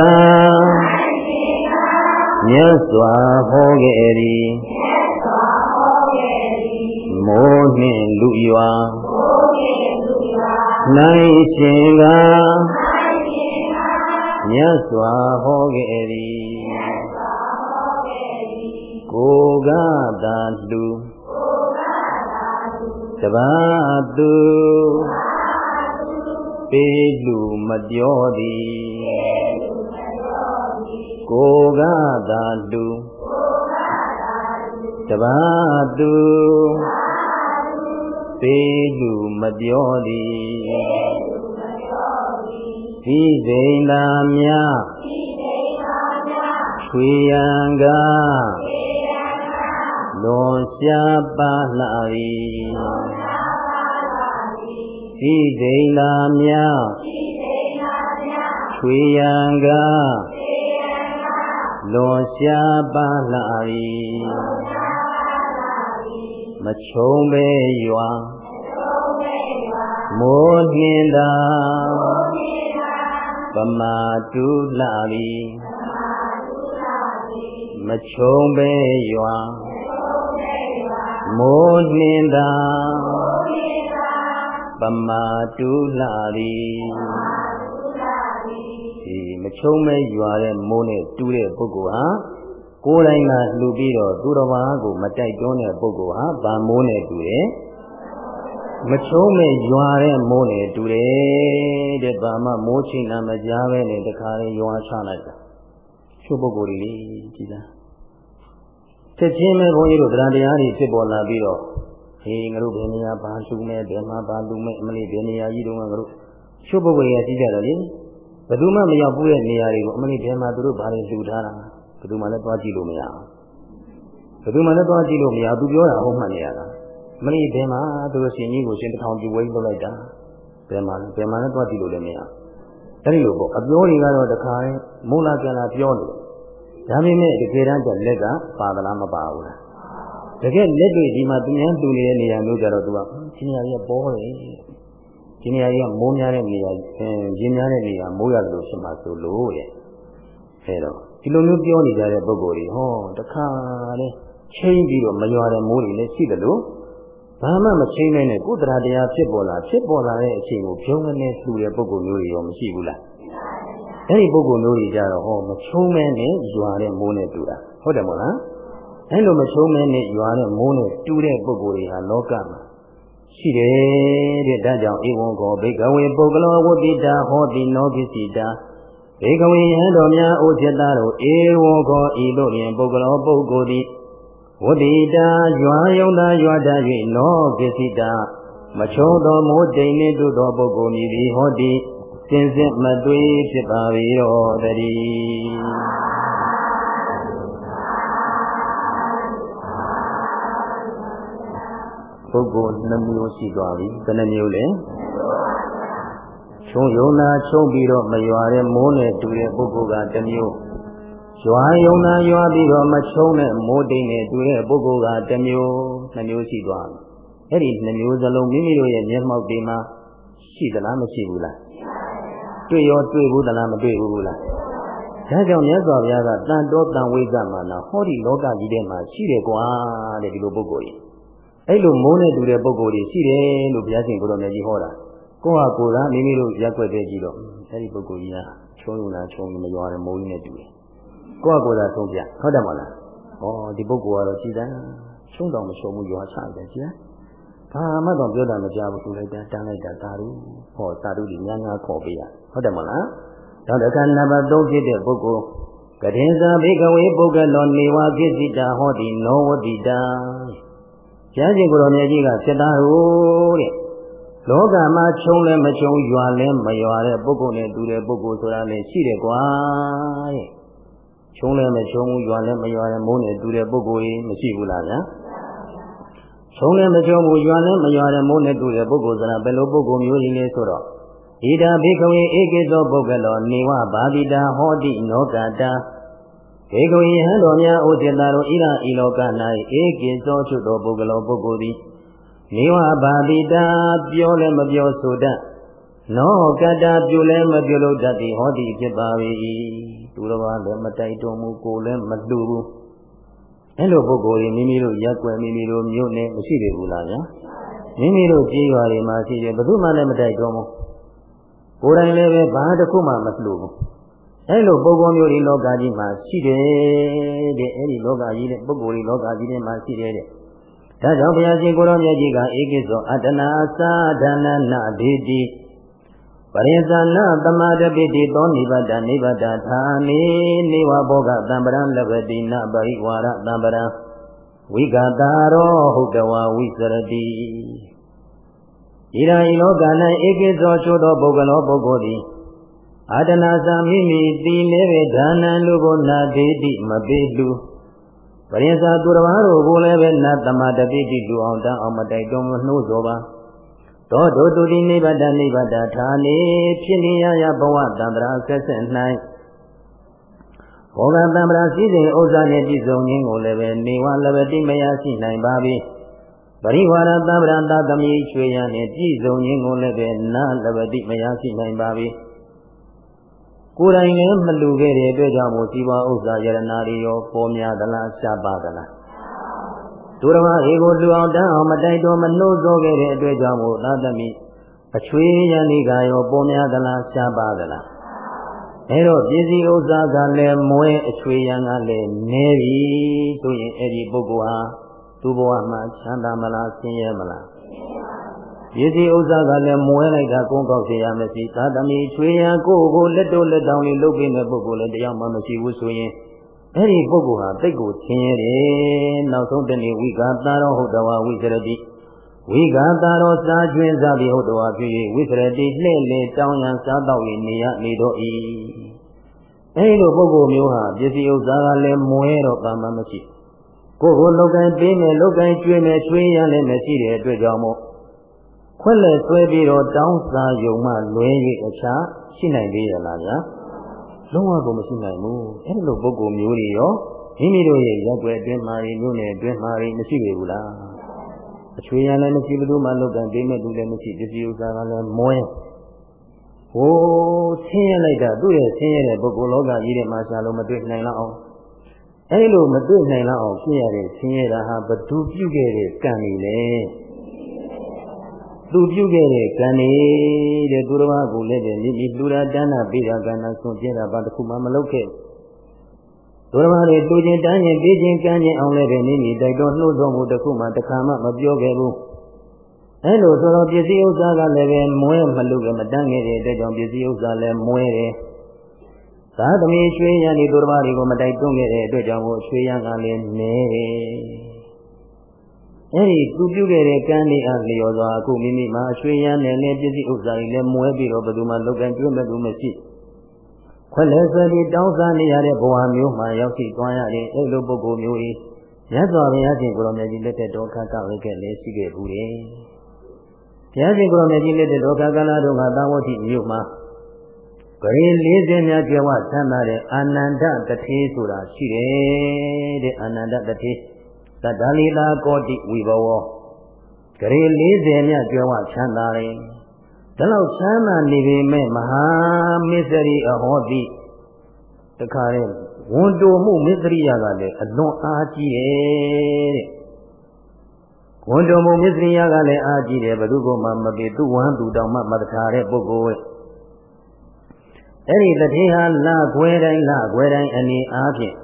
မြတ်စွာဟောခဲ့သည်မြတ်စွာဟောခဲ့သည် မိုးနှင့်လူရွာမိုးနှင့်လူရွာနိုင်ရှင်ကနိုင်ရှင်ကမြတ်စွာဟောခဲ့သည်မြတ်စွာဟောခဲ့သည်ကိုကသာလူတပါသူပေလူမပြောသည်ကိုကသာလူတပါသူ ပေလူမပြောသည်ဒီစိန်လာမြချွေရန်ကလွန်ရှားပါလာ၏ဤဒိဏမြချွေရန်ကလွန်ရှားပါလာ၏ မချုံပဲရွာမိုးနှင်းသာပမာတူလာ၏မချုံပဲရွာမိုးနှင်းသာပမာတူလာသည်ဒီမချုံမဲရွာတဲ့မိုးနဲ့တူးတဲ့ပုဂ္ဂိုလ်ဟာ ကိုယ်တိုင်ကလှူပြီးတော့သူတော်ဘာကိုမတိုက်တွန်းတဲ့ပုဂ္ဂိုလ်ဟာဗာမိုးနဲ့တူတယ်မချုံးမဲ့ရွာတဲ့မိုးနဲ့တူတယ်တဲ့ဗာမမိုးချိန်တာမကြားပဲနဲ့တခါလေရွာချလိုက်တာချို့ပုဂ္ဂိုလ်တွေကြည်လားချက်ချင်းပဲဘုန်းကြီးတို့တရားတရားတွေဖြစ်ပေါ်လာပြီးတော့ဟေးငါတို့ဘယ်နေရာဘာလူမဲ့ဘယ်မှာဘာလူမဲ့အမလေးဘယ်နေရာကြီးတုန်းကငါတို့ချုပ်ပုဂ္ဂိုလ်ရရှိကြတယ်လေဘယ်သူမှမရောက်ဘူးတဲ့နေရာတွေကိုအမလေးဘယ်မှာသူတို့ဘာတွေလူထားတာဘ ယ်သူမှလည်းသွားကြည့်လို့မရအောင်ဘယ်သူမှလည်းသွားကြည့်လို့မရသူပြောတာဟုတ်မှန်နေရတာမလေးဘယ်မှာသူတို့ရှင်ကြီးကိုရှင်တထောင်ပြဝဲလုပ်လိုက်တာဘယ်မှာလဲဘယ်မှာလည်းသွားကြည့်လို့လည်းမရအဲဒီလိုပေါ့အပြောတွေကတော့တခါမုန်းလာကြလာပြောတယ်ဒါပေမဲ့တကယ်တမ်းကျလက်ကပါသလားမပါဘူးလားတကယ်လက်တွေဒီမှာသူများတူနေတဲ့နေရာမျိုးကြတော့သူကဒီနေရာကြီးကပေါ်တယ်ဒီနေရာကြီးကမိုးများတဲ့နေရာအဲရင်းများတဲ့နေရာမိုးရတယ်လို့ရှိမှဆိုလို့တဲ့အဲတော့ ဒီလိုမျိုးပြောနေကြတဲ့ပုံကိုယ်ကြီးဟောတခါလေချိန်ပြီးတော့မရွာတဲ့မိုးတွေလည်းရှိတယ်လို့ဘာမှမချိန်နိုင်တဲ့ကုသရာတရားဖြစ်ပေါ်လာဖြစ်ပေါ်လာတဲ့အချိန်ကိုဖြုံးကနေလှူတဲ့ပုံကိုယ်မျိုးတွေရောမရှိဘူးလားအဲ့ဒီပုဂ္ဂိုလ်မျိုးကြီးကြတော့ဟောမချုံးမဲနဲ့ရွာတဲ့မိုးနဲ့တူတာဟုတ်တယ်မို့လားအဲ့လိုမချုံးမဲနဲ့ရွာတဲ့မိုးနဲ့တူတဲ့ပုဂ္ဂိုလ်တွေဟာလောကမှာရှိတယ်တဲ့ဒါကြောင့်ဧဝံကောဘိကဝေပုဂ္ဂလောဝတိတာဟောတိနောကိစီတာ ဘေကဝေယံတော်များအိုจิตသားတို့ဧဝံကောဤတို့တွင်ပုဂ္ဂလောပုဂ္ဂိုလ်သည်ဝတိတာရွာယုံသာရွာတတ်၍နောကိစီတာမချုံသောမိုးတိမ်နှင့်တို့သောပုဂ္ဂိုလ်မည်သည်ဟောတိစင်စစ်မသွေးဖြစ်ပါ၏ရောတည်းပုဂ္ဂိုလ်နှမျိုးရှိသွားပြီဘယ်နှမျိုးလဲ ချုံယုံနာချုံပြီးတော့မရွာတဲ့မိုးနဲ့တူတဲ့ပုဂ္ဂိုလ်ကတစ်မျိုးရွာယုံနာရွာပြီးတော့မချုံတဲ့မိုးတိမ်နဲ့တူတဲ့ပုဂ္ဂိုလ်ကတစ်မျိုးနှမျိုးရှိသွားပြီအဲ့ဒီနှမျိုးစလုံးမိမိတို့ရဲ့မျက်မှောက်တွေမှာရှိသလားမရှိဘူးလားတွေ့ရောတွေ့ဘူးသလားမတွေ့ဘူးလားဒါကြောင့်မြတ်စွာဘုရားကတန်တော်တန်ဝိဇ္ဇမာနာဟောဒီလောကကြီးထဲမှာရှိတယ်ကွာတဲ့ဒီလိုပုဂ္ဂိုလ်ကြီးအဲ့လိုမိုးနဲ့တူတဲ့ပုဂ္ဂိုလ်ကြီးရှိတယ်လို့ဘုရားရှင်ကိုတော်မြတ်ကြီးဟောတာ ကိုယ့်ဟာကိုယ်ကမိမိတို့ရက်ွက်တဲ့ကြီးတော့အဲ့ဒီပုဂ္ဂိုလ်ကြီးကချုံးလာချုံမရွာတဲ့မိုးကြီးနဲ့တူတယ်ကိုယ့်ဟာကိုယ်သာဆုံးပြဟုတ်တယ်မလားဩဒီပုဂ္ဂိုလ်ကတော့ကြည်တယ်ချုံတော်မချုံဘူးရွာချတယ်ကြည်ဘာမှတော့ပြောတာမကြဘူးသူလည်းတန်းလိုက်တာသာဓုဟောသာဓုကြီးများများခေါ်ပေးရဟုတ်တယ်မလားနောက်တစ်ခါနံပါတ်3ဖြစ်တဲ့ပုဂ္ဂိုလ်ကတိဇာဘေကဝေပုဂ္ဂလောနေဝကိစိတာဟောတိနောဝတိတာဘုရားရှင်ကိုရောင်မြတ်ကြီးကဖြစ်တာဟုတ်တဲ့ လောကမှာခြုံလဲမခြုံရွာလဲမရွာတဲ့ပုဂ္ဂိုလ်နဲ့တူတဲ့ပုဂ္ဂိုလ်ဆိုတာလည်းရှိတယ်ကွာတဲ့ခြုံလဲမခြုံဘူးရွာလဲမရွာတဲ့မိုးနဲ့တူတဲ့ပုဂ္ဂိုလ်ကြီးမရှိဘူးလားဗျာခြုံလဲမခြုံဘူးရွာလဲမရွာတဲ့မိုးနဲ့တူတဲ့ပုဂ္ဂိုလ်ဆိုတာဘယ်လိုပုဂ္ဂိုလ်မျိုးကြီးလဲဆိုတော့ဣဒာဘေကဝေဧကေသောပုဂ္ဂလောနေဝဘာတိတာဟောတိနောကတာဘေကဝေဟံတော်များဩစေတာတို့ဣရာဤလောက၌ဧကေသောချွတ်သောပုဂ္ဂလောပုဂ္ဂိုလ်သည် နေဝဘာတိတာပြောလည်းမပြောဆိုတတ်နောကတာပြုလည်းမပြုလို့တတ်သည်ဟောတိဖြစ်ပါ၏သူတော်ဘာလည်းမတိုက်တော်မူကိုလည်းမလှူဘူးအဲ့လိုပုဂ္ဂိုလ်တွေမိမိတို့ရက်ွယ်မိမိတို့မြို့နယ်မရှိသေးဘူးလားဗျာမိမိတို့ကြေးရွာတွေမှာရှိတယ်ဘယ်သူမှလည်းမတိုက်တော်ဘူးကိုယ်တိုင်လည်းပဲဘာတစ်ခုမှမလှူဘူးအဲ့လိုပုဂ္ဂိုလ်မျိုးဒီလောကကြီးမှာရှိတယ်တဲ့အဲ့ဒီလောကကြီးတဲ့ပုဂ္ဂိုလ်ဒီလောကကြီးထဲမှာရှိတယ်တဲ့ ဒါကြောင့်ဘုရားရှင်ကိုရောမြတ်ကြီးကဧကိသောအတ္တနာသာဒနာနာဒေတိပရိသနာတမတပိတိသောနိဗ္ဗတနိဗ္ဗတသာမေနေဝဘောဂတံပရံလဗတိနပရိဝါရတံပရံဝိကတာရောဟုတ်တဝဝိစရတိဣရာဤလောက၌ဧကိသောချို့သောပုဂ္ဂလောပုဂ္ဂိုလ်သည်အာတနာသမိမိတိနေပေဒါနံလူကိုနာဒေတိမပေလူ ပရိသသူတော်ဘာတို့ကိုလည်းပဲနတ်တမတပိတိလူအောင်တန်းအောင်မတိုက်တွန်းမနှိုးစောပါသောတုတုတိနိဗ္ဗတနိဗ္ဗတဌာနေဖြစ်နေရရဘဝတံ္ဍရာဆက်ဆက်၌ဘောဂတံ္ဍရာစည်းစိမ်ဥစ္စာနှင့်ပြည့်စုံခြင်းကိုလည်းပဲနေဝလဘတိမယရှိနိုင်ပါပြီ။ပရိဝါရသဗ္ဗရတသမီးချွေရနဲ့ပြည့်စုံခြင်းကိုလည်းပဲနာလဘတိမရရှိနိုင်ပါပြီ ကိုယ်တိုင်လည်းမလူခဲ့တဲ့အတွက်ကြောင့်မို့စီပွားဥစ္စာယရနာတွေရောပေါ်များသလားရှားပါသလားဒုရမအေကိုလူအောင်တန်းအောင်မတိုက်တော်မနှိုးစောခဲ့တဲ့အတွက်ကြောင့်မို့သာသမီအချွေရဏိကရောပေါ်များသလားရှားပါသလားအဲတော့ပစ္စည်းဥစ္စာကလည်းမွဲအချွေရန်ကလည်းနည်းပြီဆိုရင်အဲ့ဒီပုဂ္ဂိုလ်ဟာသူ့ဘဝမှာချမ်းသာမလားဆင်းရဲမလား ရည်စည်းဥစ္စာကလည်းမွဲလိုက်တာကုန်းကောက်เสียရမရှိသာသမီချွေရန်ကိုယ်ကိုလက်တို့လက်တောင်းလေးလုပ်ပေးတဲ့ပုဂ္ဂိုလ်လည်းတရားမှမရှိဘူးဆိုရင်အဲ့ဒီပုဂ္ဂိုလ်ဟာတိတ်ကိုဆင်းရဲတယ်နောက်ဆုံးတနေ့ဝိကာတာရောဟုတ်တော်ဝိစရတိဝိကာတာရောစားကျွင်းစားပြီးဟုတ်တော်ဖြစ်၍ဝိစရတိလှဲ့လေတောင်းရန်စားတော့၍နေရနေတော့၏အဲ့လိုပုဂ္ဂိုလ်မျိုးဟာပစ္စည်းဥစ္စာကလည်းမွဲတော့ပါမှမရှိဘူးကိုယ်ကိုလောကင်ပေးမယ်လောကင်ကျွေးမယ်ကျွေးရလည်းမရှိတဲ့အတွက်ကြောင့်မို့ ခွက်လက်ဆွဲပြီးတော့တောင်းစားယုံမှလွဲ၍အခြားရှိနိုင်သေးရလားဗျာလုံးဝကိုမရှိနိုင်ဘူးအဲ့လိုပုဂ္ဂိုလ်မျိုးတွေရောမိမိတို့ရဲ့ရက်ွယ်အတွင်းမှာမျိုးနဲ့အတွင်းမှာမရှိပေဘူးလားအချွေရလည်းမရှိဘူးမှလောကင်ပေးမယ်သူလည်းမရှိပစ္စည်းဥစ္စာကလည်းမွဲဟိုးဆင်းရဲလိုက်တာသူ့ရဲ့ဆင်းရဲတဲ့ပုဂ္ဂိုလ်လောကကြီးထဲမှာရှာလို့မတွေ့နိုင်လောက်အောင်အဲလိုမတွေ့နိုင်လောက်အောင်ဖြစ်ရတဲ့ဆင်းရဲတာဟာဘသူပြုခဲ့တဲ့ကံတွေလေ သူပြုခဲ့တဲ့ကံတွေတဲ့သူတော်ဘာကိုလည်းတဲ့မိမိလူရာတန်းတာပေးတာကံတာဆွန်ပြတာဘာတစ်ခုမှမလုပ်ခဲ့သူတော်ဘာတွေတူချင်းတန်းချင်းပေးချင်းကမ်းချင်းအောင်လည်းပဲမိမိတိုက်တော်နှိုးဆော်မှုတစ်ခုမှတစ်ခါမှမပြောခဲ့ဘူးအဲလိုဆိုတော့ပစ္စည်းဥစ္စာကလည်းပဲမွဲမလုပ်ခဲ့မတန်းခဲ့တဲ့အတွက်ကြောင့်ပစ္စည်းဥစ္စာလည်းမွဲတယ်သာသမီရွှေရန်ဒီသူတော်ဘာတွေကိုမတိုက်တွန်းခဲ့တဲ့အတွက်ကြောင့်မို့ရွှေရန်ကလည်းနဲတယ်။ အဲဒီသူပြုခဲ့တဲ့ကံတွေအားလျော်စွာအခုမိမိမှာရွှေရန်နဲ့လည်းပစ္စည်းဥစ္စာတွေလည်းမွဲပြီးတော့ဘယ်သူမှလောက်ကန်ကျွမ်းမဲ့သူမရှိ။ခွက်လဲဆွဲပြီးတောင်းစားနေရတဲ့ဘဝမျိုးမှာရောက်ရှိသွားရတဲ့အဲလိုပုဂ္ဂိုလ်မျိုးကြီးမြတ်စွာဘုရားရှင်ကိုရောင်မြတ်ကြီးလက်ထက်တော်ခါကဝိကဲလည်းရှိခဲ့ဘူးတယ်။ဘုရားရှင်ကိုရောင်မြတ်ကြီးလက်ထက်တော်ခါကလာတော့ကသာဝတိမြို့မှာဂရေ40များကျွယ်ဝဆန်းသာတဲ့အာနန္ဒတထေးဆိုတာရှိတယ်တဲ့အာနန္ဒတထေးသ တ္တလီလာကောတိဝိဘဝဂရေ40မြတ်ကျွဲဝချမ်းသာတယ်ဒါလောက်ချမ်းသာနေပေမဲ့မဟာမစ္စရိအဟောတိတခါတဲ့ဝန်တိုမှုမစ္စရိယကလည်းအလွန်အားကြီးတယ်တဲ့ဝန်တိုမှုမစ္စရိယကလည်းအားကြီးတယ်ဘယ်သူကမှမပြေသူဝမ်းသူတောင်မှမတထားတဲ့ပုဂ္ဂိုလ်အဲ့ဒီတတိဟာလခွဲတိုင်းလခွဲတိုင်းအနေအားဖြင့်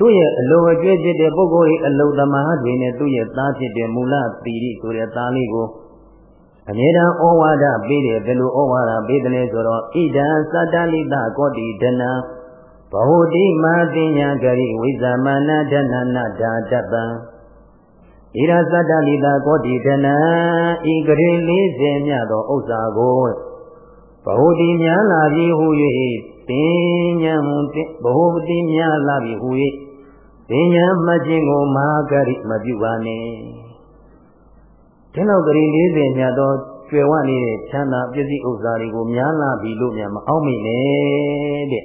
သူ့ရဲ့အလိုအကျွေးဖြစ်တဲ့ပုဂ္ဂိုလ်၏အလုသမားတွေနဲ့သူ့ရဲ့သားဖြစ်တဲ့မူလသီရိဆိုတဲ့သားလေးကိုအမြဲတမ်းဩဝါဒပေးတယ်ဘယ်လိုဩဝါဒပေးတယ်လဲဆိုတော့ဣဒံသတ္တလိတကောတိဒနာဘဝတိမာတိညာဂရိဝိသမနာဒနာနာဒါတပံဣရသတ္တလိတကောတိဒနာဤဂရိ40မြတ်သောဥစ္စာကိုဘဝတိများလာပြီဟု၍ပညာမဘဝတိများလာပြီဟု၍ ပညာမှတ်ခြင်းကိုမဟာဂရိမပြုပါနဲ့ဒီလောက်ဂရီ40မြတ်သောကျွယ်ဝနေတဲ့ချမ်းသာပစ္စည်းဥစ္စာတွေကိုများလာပြီလို့များမအောင်မိနဲ့တဲ့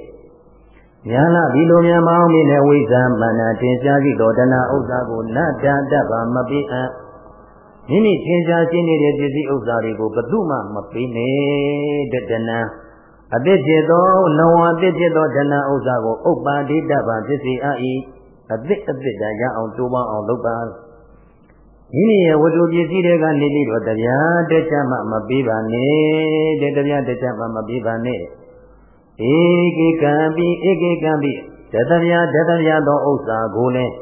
များလာပြီလို့များမအောင်မိနဲ့ဝိဇ္ဇာမန္နာတင်ရှားကြည့်တော်တဏဥစ္စာကိုနတ္တတ္တဗမပေးအပ်မိမိထင်ရှားရှင်းနေတဲ့ပစ္စည်းဥစ္စာတွေကိုဘယ်သူမှမပေးနဲ့တဲ့တဏှာအတိဖြစ်သောနဝအတိဖြစ်သောတဏှာဥစ္စာကိုဥပ္ပါဒိတ္တဗဖြစ်စေအပ်၏ အသစ်အသစ်တရအောင်တိုးပေါင်းအောင်လုပ်ပါမိမိရဲ့ဝတ္ထုပစ္စည်းတွေကနေပြီးတော့တရားတခြားမှမပေးပါနဲ့တဲ့တရားတခြားမှမပေးပါနဲ့ဧကိကံပိဧကိကံပိတတဗျာတတဗျာသောဥစ္စာကိုလည်း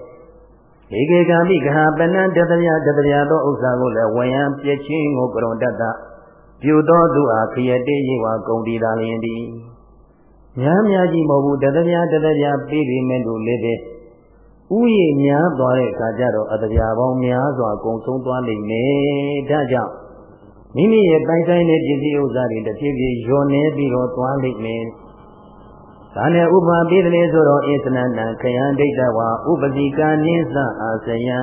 ဧကိကံပိကဟာပနံတတဗျာတတဗျာသောဥစ္စာကိုလည်းဝယံပြည့်ချင်းကိုကရုံတတပြုသောသူအားခရတေးရေဝါဂုံတီသာလျင်သည်များများကြီးမဟုတ်ဘူးတတဗျာတတဗျာပြီးပြီမဲ့လို့လည်းပဲ ဥယျာဉ်များသွားတဲ့အခါကျတော့အတပြာပေါင်းများစွာကုံဆုံးသွားလိမ့်မယ်ဒါကြောင့်မိမိရဲ့ပိုင်ဆိုင်တဲ့ပစ္စည်းဥစ္စာတွေတစ်ဖြည်းဖြည်းလျော့နေပြီးတော့သွားလိမ့်မယ်ဒါနဲ့ဥပပိသလေဆိုတော့ဣသနတံခယံဒိဋ္ဌဝါဥပတိကာနိသအာစယံ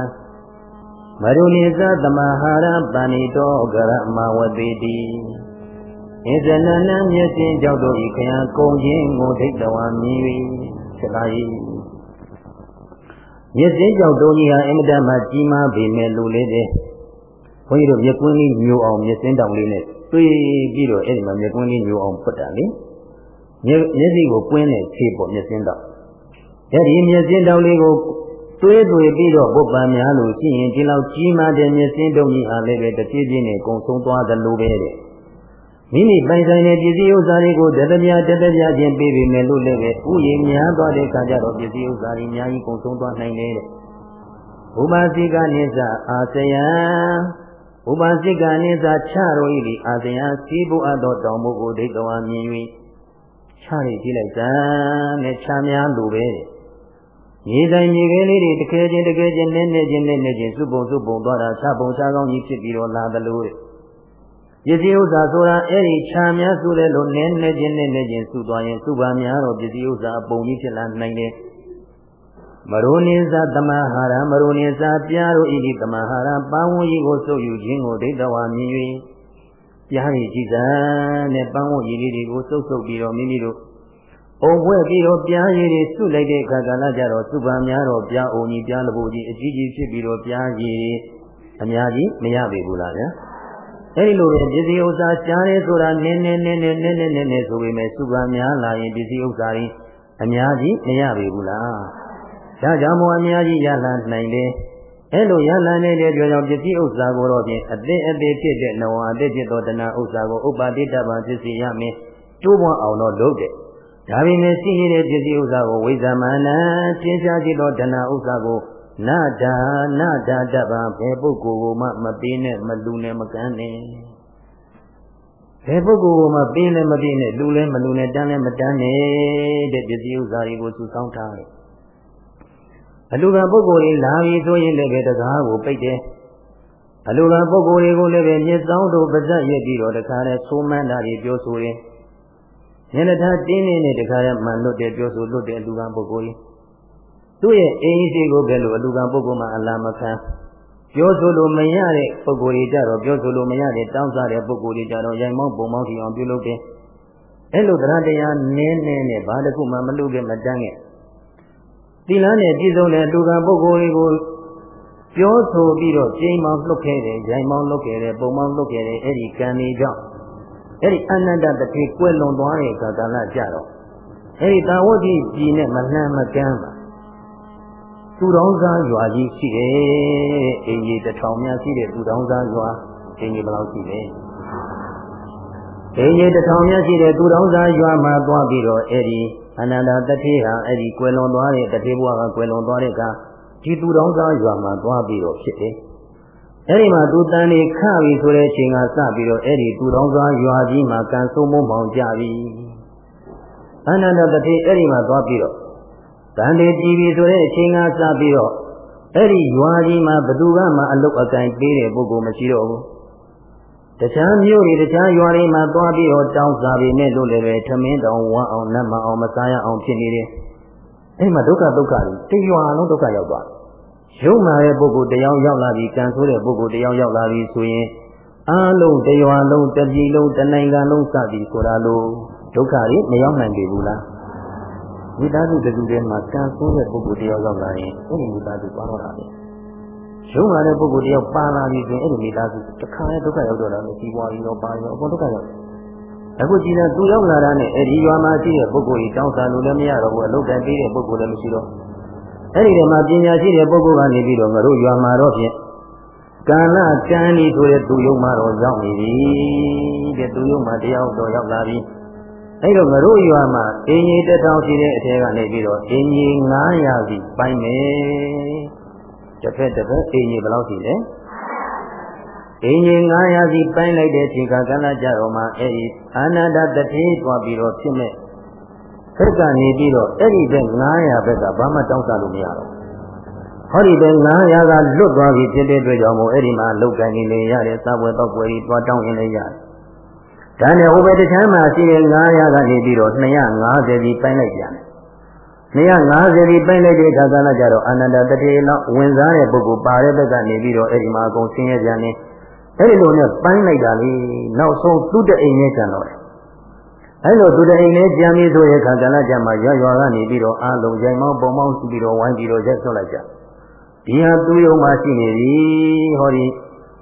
မရုဏိသသမဟာရပဏိတောကရမဝတိတိဣဇနနံမျက်စိကြောင့်တို့ဤခယံကုံခြင်းကိုဒိဋ္ဌဝါမြည်၍ဖြစ်လာ၏ မျက်စိကြောင့်တုံးကြီးဟာအင်မတန်မှကြီးမားပေမဲ့လူလေးတဲ့ဘုန်းကြီးတို့မျက်ကွင်းလေးညိုအောင်မျက်စင်းတောင်လေးနဲ့တွေးပြီးတော့အဲ့ဒီမှာမျက်ကွင်းလေးညိုအောင်ဖွတ်တာလေမျက်မျက်စိကိုကွင်းနဲ့ခြေပေါ်မျက်စင်းတောင်အဲ့ဒီမျက်စင်းတောင်လေးကိုတွေးတွေပြီးတော့ပုပ္ပံများလို့ရှိရင်ဒီလောက်ကြီးမားတဲ့မျက်စင်းတုံးကြီးအားလည်းပဲတဖြည်းဖြည်းနဲ့ကုံဆုံးသွားသလိုပဲတဲ့ မိမိပိုင်ဆိုင်တဲ့ပစ္စည်းဥစ္စာတွေကိုတတပြားတတပြားချင်းပေးပြီးမယ်လို့လည်းပဲဥယျာဉ်များသွားတဲ့အခါကျတော့ပစ္စည်းဥစ္စာတွေအများကြီးကုန်ဆုံးသွားနိုင်တယ်တဲ့ဥပါစိကနိစ္စအာစယံဥပါစိကနိစ္စချရောဤဒီအာစယံစီးဖို့အပ်သောတောင်မှုကိုဒိဋ္ဌဝါမြင်၍ချရကြည့်လိုက်စမ်းနဲ့ချများလိုပဲမြေတိုင်းမြေကလေးတွေတကယ်ချင်းတကယ်ချင်းနဲ့နဲ့ချင်းနဲ့နဲ့ချင်းစုပုံစုပုံသွားတာချပုံချကောင်းကြီးဖြစ်ပြီးတော့လာသလိုတဲ့ ပစ္စည်းဥစ္စာဆိုတာအဲ့ဒီခြာများစုတယ်လို့နည်းနည်းချင်းနည်းနည်းချင်းစုသွားရင်စုပါများတော့ပစ္စည်းဥစ္စာအပုံကြီးဖြစ်လာနိုင်တယ်မရုဏိသသမဟာရမရုဏိသပြားတို့ဤဒီသမဟာရပါဝကြီးကိုစုပ်ယူခြင်းကိုဒိဋ္ဌဝါမြင်၍ပြားရည်ကြည်စံနဲ့ပန်းဝကြီးလေးတွေကိုစုပ်စုပ်ပြီးတော့မိမိတို့အုံဖွဲ့ပြီးတော့ပြားရည်တွေစုလိုက်တဲ့အခါကလည်းကြတော့စုပါများတော့ပြားအုံကြီးပြားလဘိုကြီးအကြီးကြီးဖြစ်ပြီးတော့ပြားရည်အများကြီးမရပေဘူးလားဗျာ အဲဒီလိုပဲပစ္စည်းဥစ္စာရှားရဲဆိုတာနင်းနေနေနေနေနေနေနေဆိုပေမဲ့စုပါများလာရင်ပစ္စည်းဥစ္စာကြီးအများကြီးမရပေဘူးလားဒါကြောင့်မို့အများကြီးရလာနိုင်တယ်အဲလိုရလာနေတဲ့ကြောင့်ပစ္စည်းဥစ္စာကိုတော့ဖြင့်အသစ်အသေးဖြစ်တဲ့နဝအသစ်ဖြစ်သောတဏှာဥစ္စာကိုဥပါတိတ္တပံဖြစ်စီရမင်းတိုးပွားအောင်တော့လုပ်တယ်ဒါပေမဲ့ရှိနေတဲ့ပစ္စည်းဥစ္စာကိုဝိဇ္ဇာမနံရှင်းရှားကြည့်တော့တဏှာဥစ္စာကို နဒါနဒါတပံဘယ်ပုဂ္ဂိုလ်ကိုမှမပေးနဲ့မလူနဲ့မကမ်းနဲ့ဘယ်ပုဂ္ဂိုလ်ကိုမှပေးလည်းမပေးနဲ့လူလည်းမလူနဲ့တန်းလည်းမတန်းနဲ့တဲ့ပစ္စည်းဥစ္စာတွေကိုစုဆောင်းထားတယ်အလူကပုဂ္ဂိုလ်တွေလာပြီဆိုရင်လည်းပဲတကားကိုပိတ်တယ်အလူကပုဂ္ဂိုလ်တွေကိုလည်းပဲမြစ်ဆောင်တို့ပါဇက်ရပြီးတော့တခါနဲ့သုံးမန်းတာတွေပြောဆိုရင်ညနေထားတင်းနေနဲ့တခါနဲ့မှန်လွတ်တယ်ပြောဆိုလွတ်တယ်အလူကပုဂ္ဂိုလ်ကြီး သူ့ရဲ့အိမ်ကြီးကိုပဲလို့အလူကပုဂ္ဂိုလ်မှအလာမခံပြောဆိုလို့မရတဲ့ပုဂ္ဂိုလ်တွေကြတော့ပြောဆိုလို့မရတဲ့တောင်းစားတဲ့ပုဂ္ဂိုလ်တွေကြတော့ရိုင်မောင်းပုံမောင်းထီအောင်ပြုလုပ်တယ်အဲ့လိုတရားတရားနင်းနေနဲ့ဘာတစ်ခုမှမလုပ်ခဲ့မတန်းခဲ့သီလနဲ့ပြည့်စုံတဲ့လူကပုဂ္ဂိုလ်တွေကိုပြောဆိုပြီးတော့ကျိန်မောင်လွတ်ခဲ့တယ်၊ဂျိုင်မောင်လွတ်ခဲ့တယ်၊ပုံမောင်လွတ်ခဲ့တယ်အဲ့ဒီကံတွေကြောင့်အဲ့ဒီအနန္တတတိကွယ်လွန်သွားတဲ့ကာလကြတော့အဲ့ဒီတာဝတိပြည်နဲ့မလှမ်းမကမ်းပါ သူတော်စားရွာကြီးရှိတယ်အင်ကြီးတစ်ထောင်များရှိတဲ့သူတော်စားရွာအင်ကြီးဘယ်လောက်ရှိလဲအင်ကြီးတစ်ထောင်များရှိတဲ့သူတော်စားရွာမှာသွားပြီးတော့အဲ့ဒီအနန္တတတိဟာအဲ့ဒီကွယ်လွန်သွားတဲ့တတိဘုရားကကွယ်လွန်သွားတဲ့ကဒီသူတော်စားရွာမှာသွားပြီးတော့ဖြစ်တယ်အဲ့ဒီမှာသူတန်နေခပြီဆိုတဲ့အချိန်ကစပြီးတော့အဲ့ဒီသူတော်စားရွာကြီးမှာကံဆုံးမမောင်ကြပြီအနန္တတတိအဲ့ဒီမှာသွားပြီးတော့ တန်နေကြည်ပြီဆိုတဲ့အချိန်ကစပြီးတော့အဲ့ဒီရွာကြီးမှာဘသူကမှအလုတ်အကင်ပေးတဲ့ပုဂ္ဂိုလ်မရှိတော့ဘူးတခြားမြို့တွေတခြားရွာတွေမှာသွားပြီးတော့တောင်းစားပြီးနဲ့လို့လည်းပဲထမင်းတောင်ဝမ်းအောင်နတ်မအောင်မစားရအောင်ဖြစ်နေတယ်အဲ့မှာဒုက္ခဒုက္ခတွေတရွာလုံးဒုက္ခရောက်သွားရုံမာတဲ့ပုဂ္ဂိုလ်တယောက်ရောက်လာပြီးကံဆိုးတဲ့ပုဂ္ဂိုလ်တယောက်ရောက်လာပြီးဆိုရင်အားလုံးတရွာလုံးတပြည်လုံးတနိုင်ငံလုံးစသည်ဆိုတာလို့ဒုက္ခတွေမရောက်နိုင်ပြီဘူးလား မိသားစုတူတွေမှာကံဆိုးတဲ့ပုဂ္ဂိုလ်တယောက်ရောက်လာရင်အဲ့ဒီမိသားစုပါတော့တာပဲရုံမာတဲ့ပုဂ္ဂိုလ်တယောက်ပါလာပြီဆိုရင်အဲ့ဒီမိသားစုတစ်ခါနဲ့ဒုက္ခရောက်တော့တာပဲကြီးပွားပြီးတော့ပါရောအကုန်ဒုက္ခရောက်အခုကြည်တယ်သူရောက်လာတာနဲ့အဲ့ဒီရွာမှာရှိတဲ့ပုဂ္ဂိုလ်ကြီးတောင်းစားလို့လည်းမရတော့ဘူးအလုပ်တိုင်ပေးတဲ့ပုဂ္ဂိုလ်လည်းမရှိတော့အဲ့ဒီထဲမှာပညာရှိတဲ့ပုဂ္ဂိုလ်ကနေပြီးတော့ငါတို့ရွာမှာတော့ဖြင့်ကာလကံဤဆိုတဲ့သူယုံမှာတော့ရောက်နေပြီတဲ့သူယုံမှာတရားတော်ရောက်လာပြီ အဲ့တော့ငါတို့ရွာမှာအင်းကြီးတစ်ထောင်ရှိတဲ့အထက်ကနေပြီးတော့အင်းကြီး900စီပိုင်းမယ်တစ်ဖက်တစ်ဖက်အင်းကြီးဘယ်လောက်ရှိလဲအင်းကြီး900စီပိုင်းလိုက်တဲ့ချိန်ကကလကြတော့မှအဲ့ဒီအာနန္ဒတတိသွားပြီးတော့ဖြစ်မဲ့ဘက်ကနေပြီးတော့အဲ့ဒီဘက်900ဘက်ကဘာမှတောင်းစားလို့မရတော့ဟောဒီဘက်900ကလွတ်သွားပြီဖြစ်တဲ့အတွက်ကြောင့်မို့အဲ့ဒီမှာလောက်ကန်နေလေရတယ်စာပွဲတော့ပွဲကြီးသွားတောင်းရင်လည်းရတယ် ဒါနဲ့ဟိုဘက်တစ်ချမ်းမှာရှိတဲ့900ကနေပြီးတော့250ကြီးပိုင်းလိုက်ပြန်တယ်250ကြီးပိုင်းလိုက်တဲ့အခါကလည်းကြတော့အာနန္ဒတတိလောက်ဝင်စားတဲ့ပုဂ္ဂိုလ်ပါတဲ့ဘက်ကနေပြီးတော့အဲ့ဒီမှာအကုန်ဆင်းရဲပြန်နေအဲ့ဒီလိုနဲ့ပိုင်းလိုက်တာလေနောက်ဆုံးသူ့တအိမ်နဲ့ကြံတော့တယ်အဲ့လိုသူတအိမ်နဲ့ကြံပြီးဆိုရဲ့ခါကလည်းကြမှာရွရွာကနေပြီးတော့အာလုံးရိုင်မောင်းပုံမောင်းပြီးတော့ဝိုင်းပြီးတော့ရက်ဆွလိုက်ကြဒီဟာသူ့ယုံမှာရှိနေပြီဟောဒီ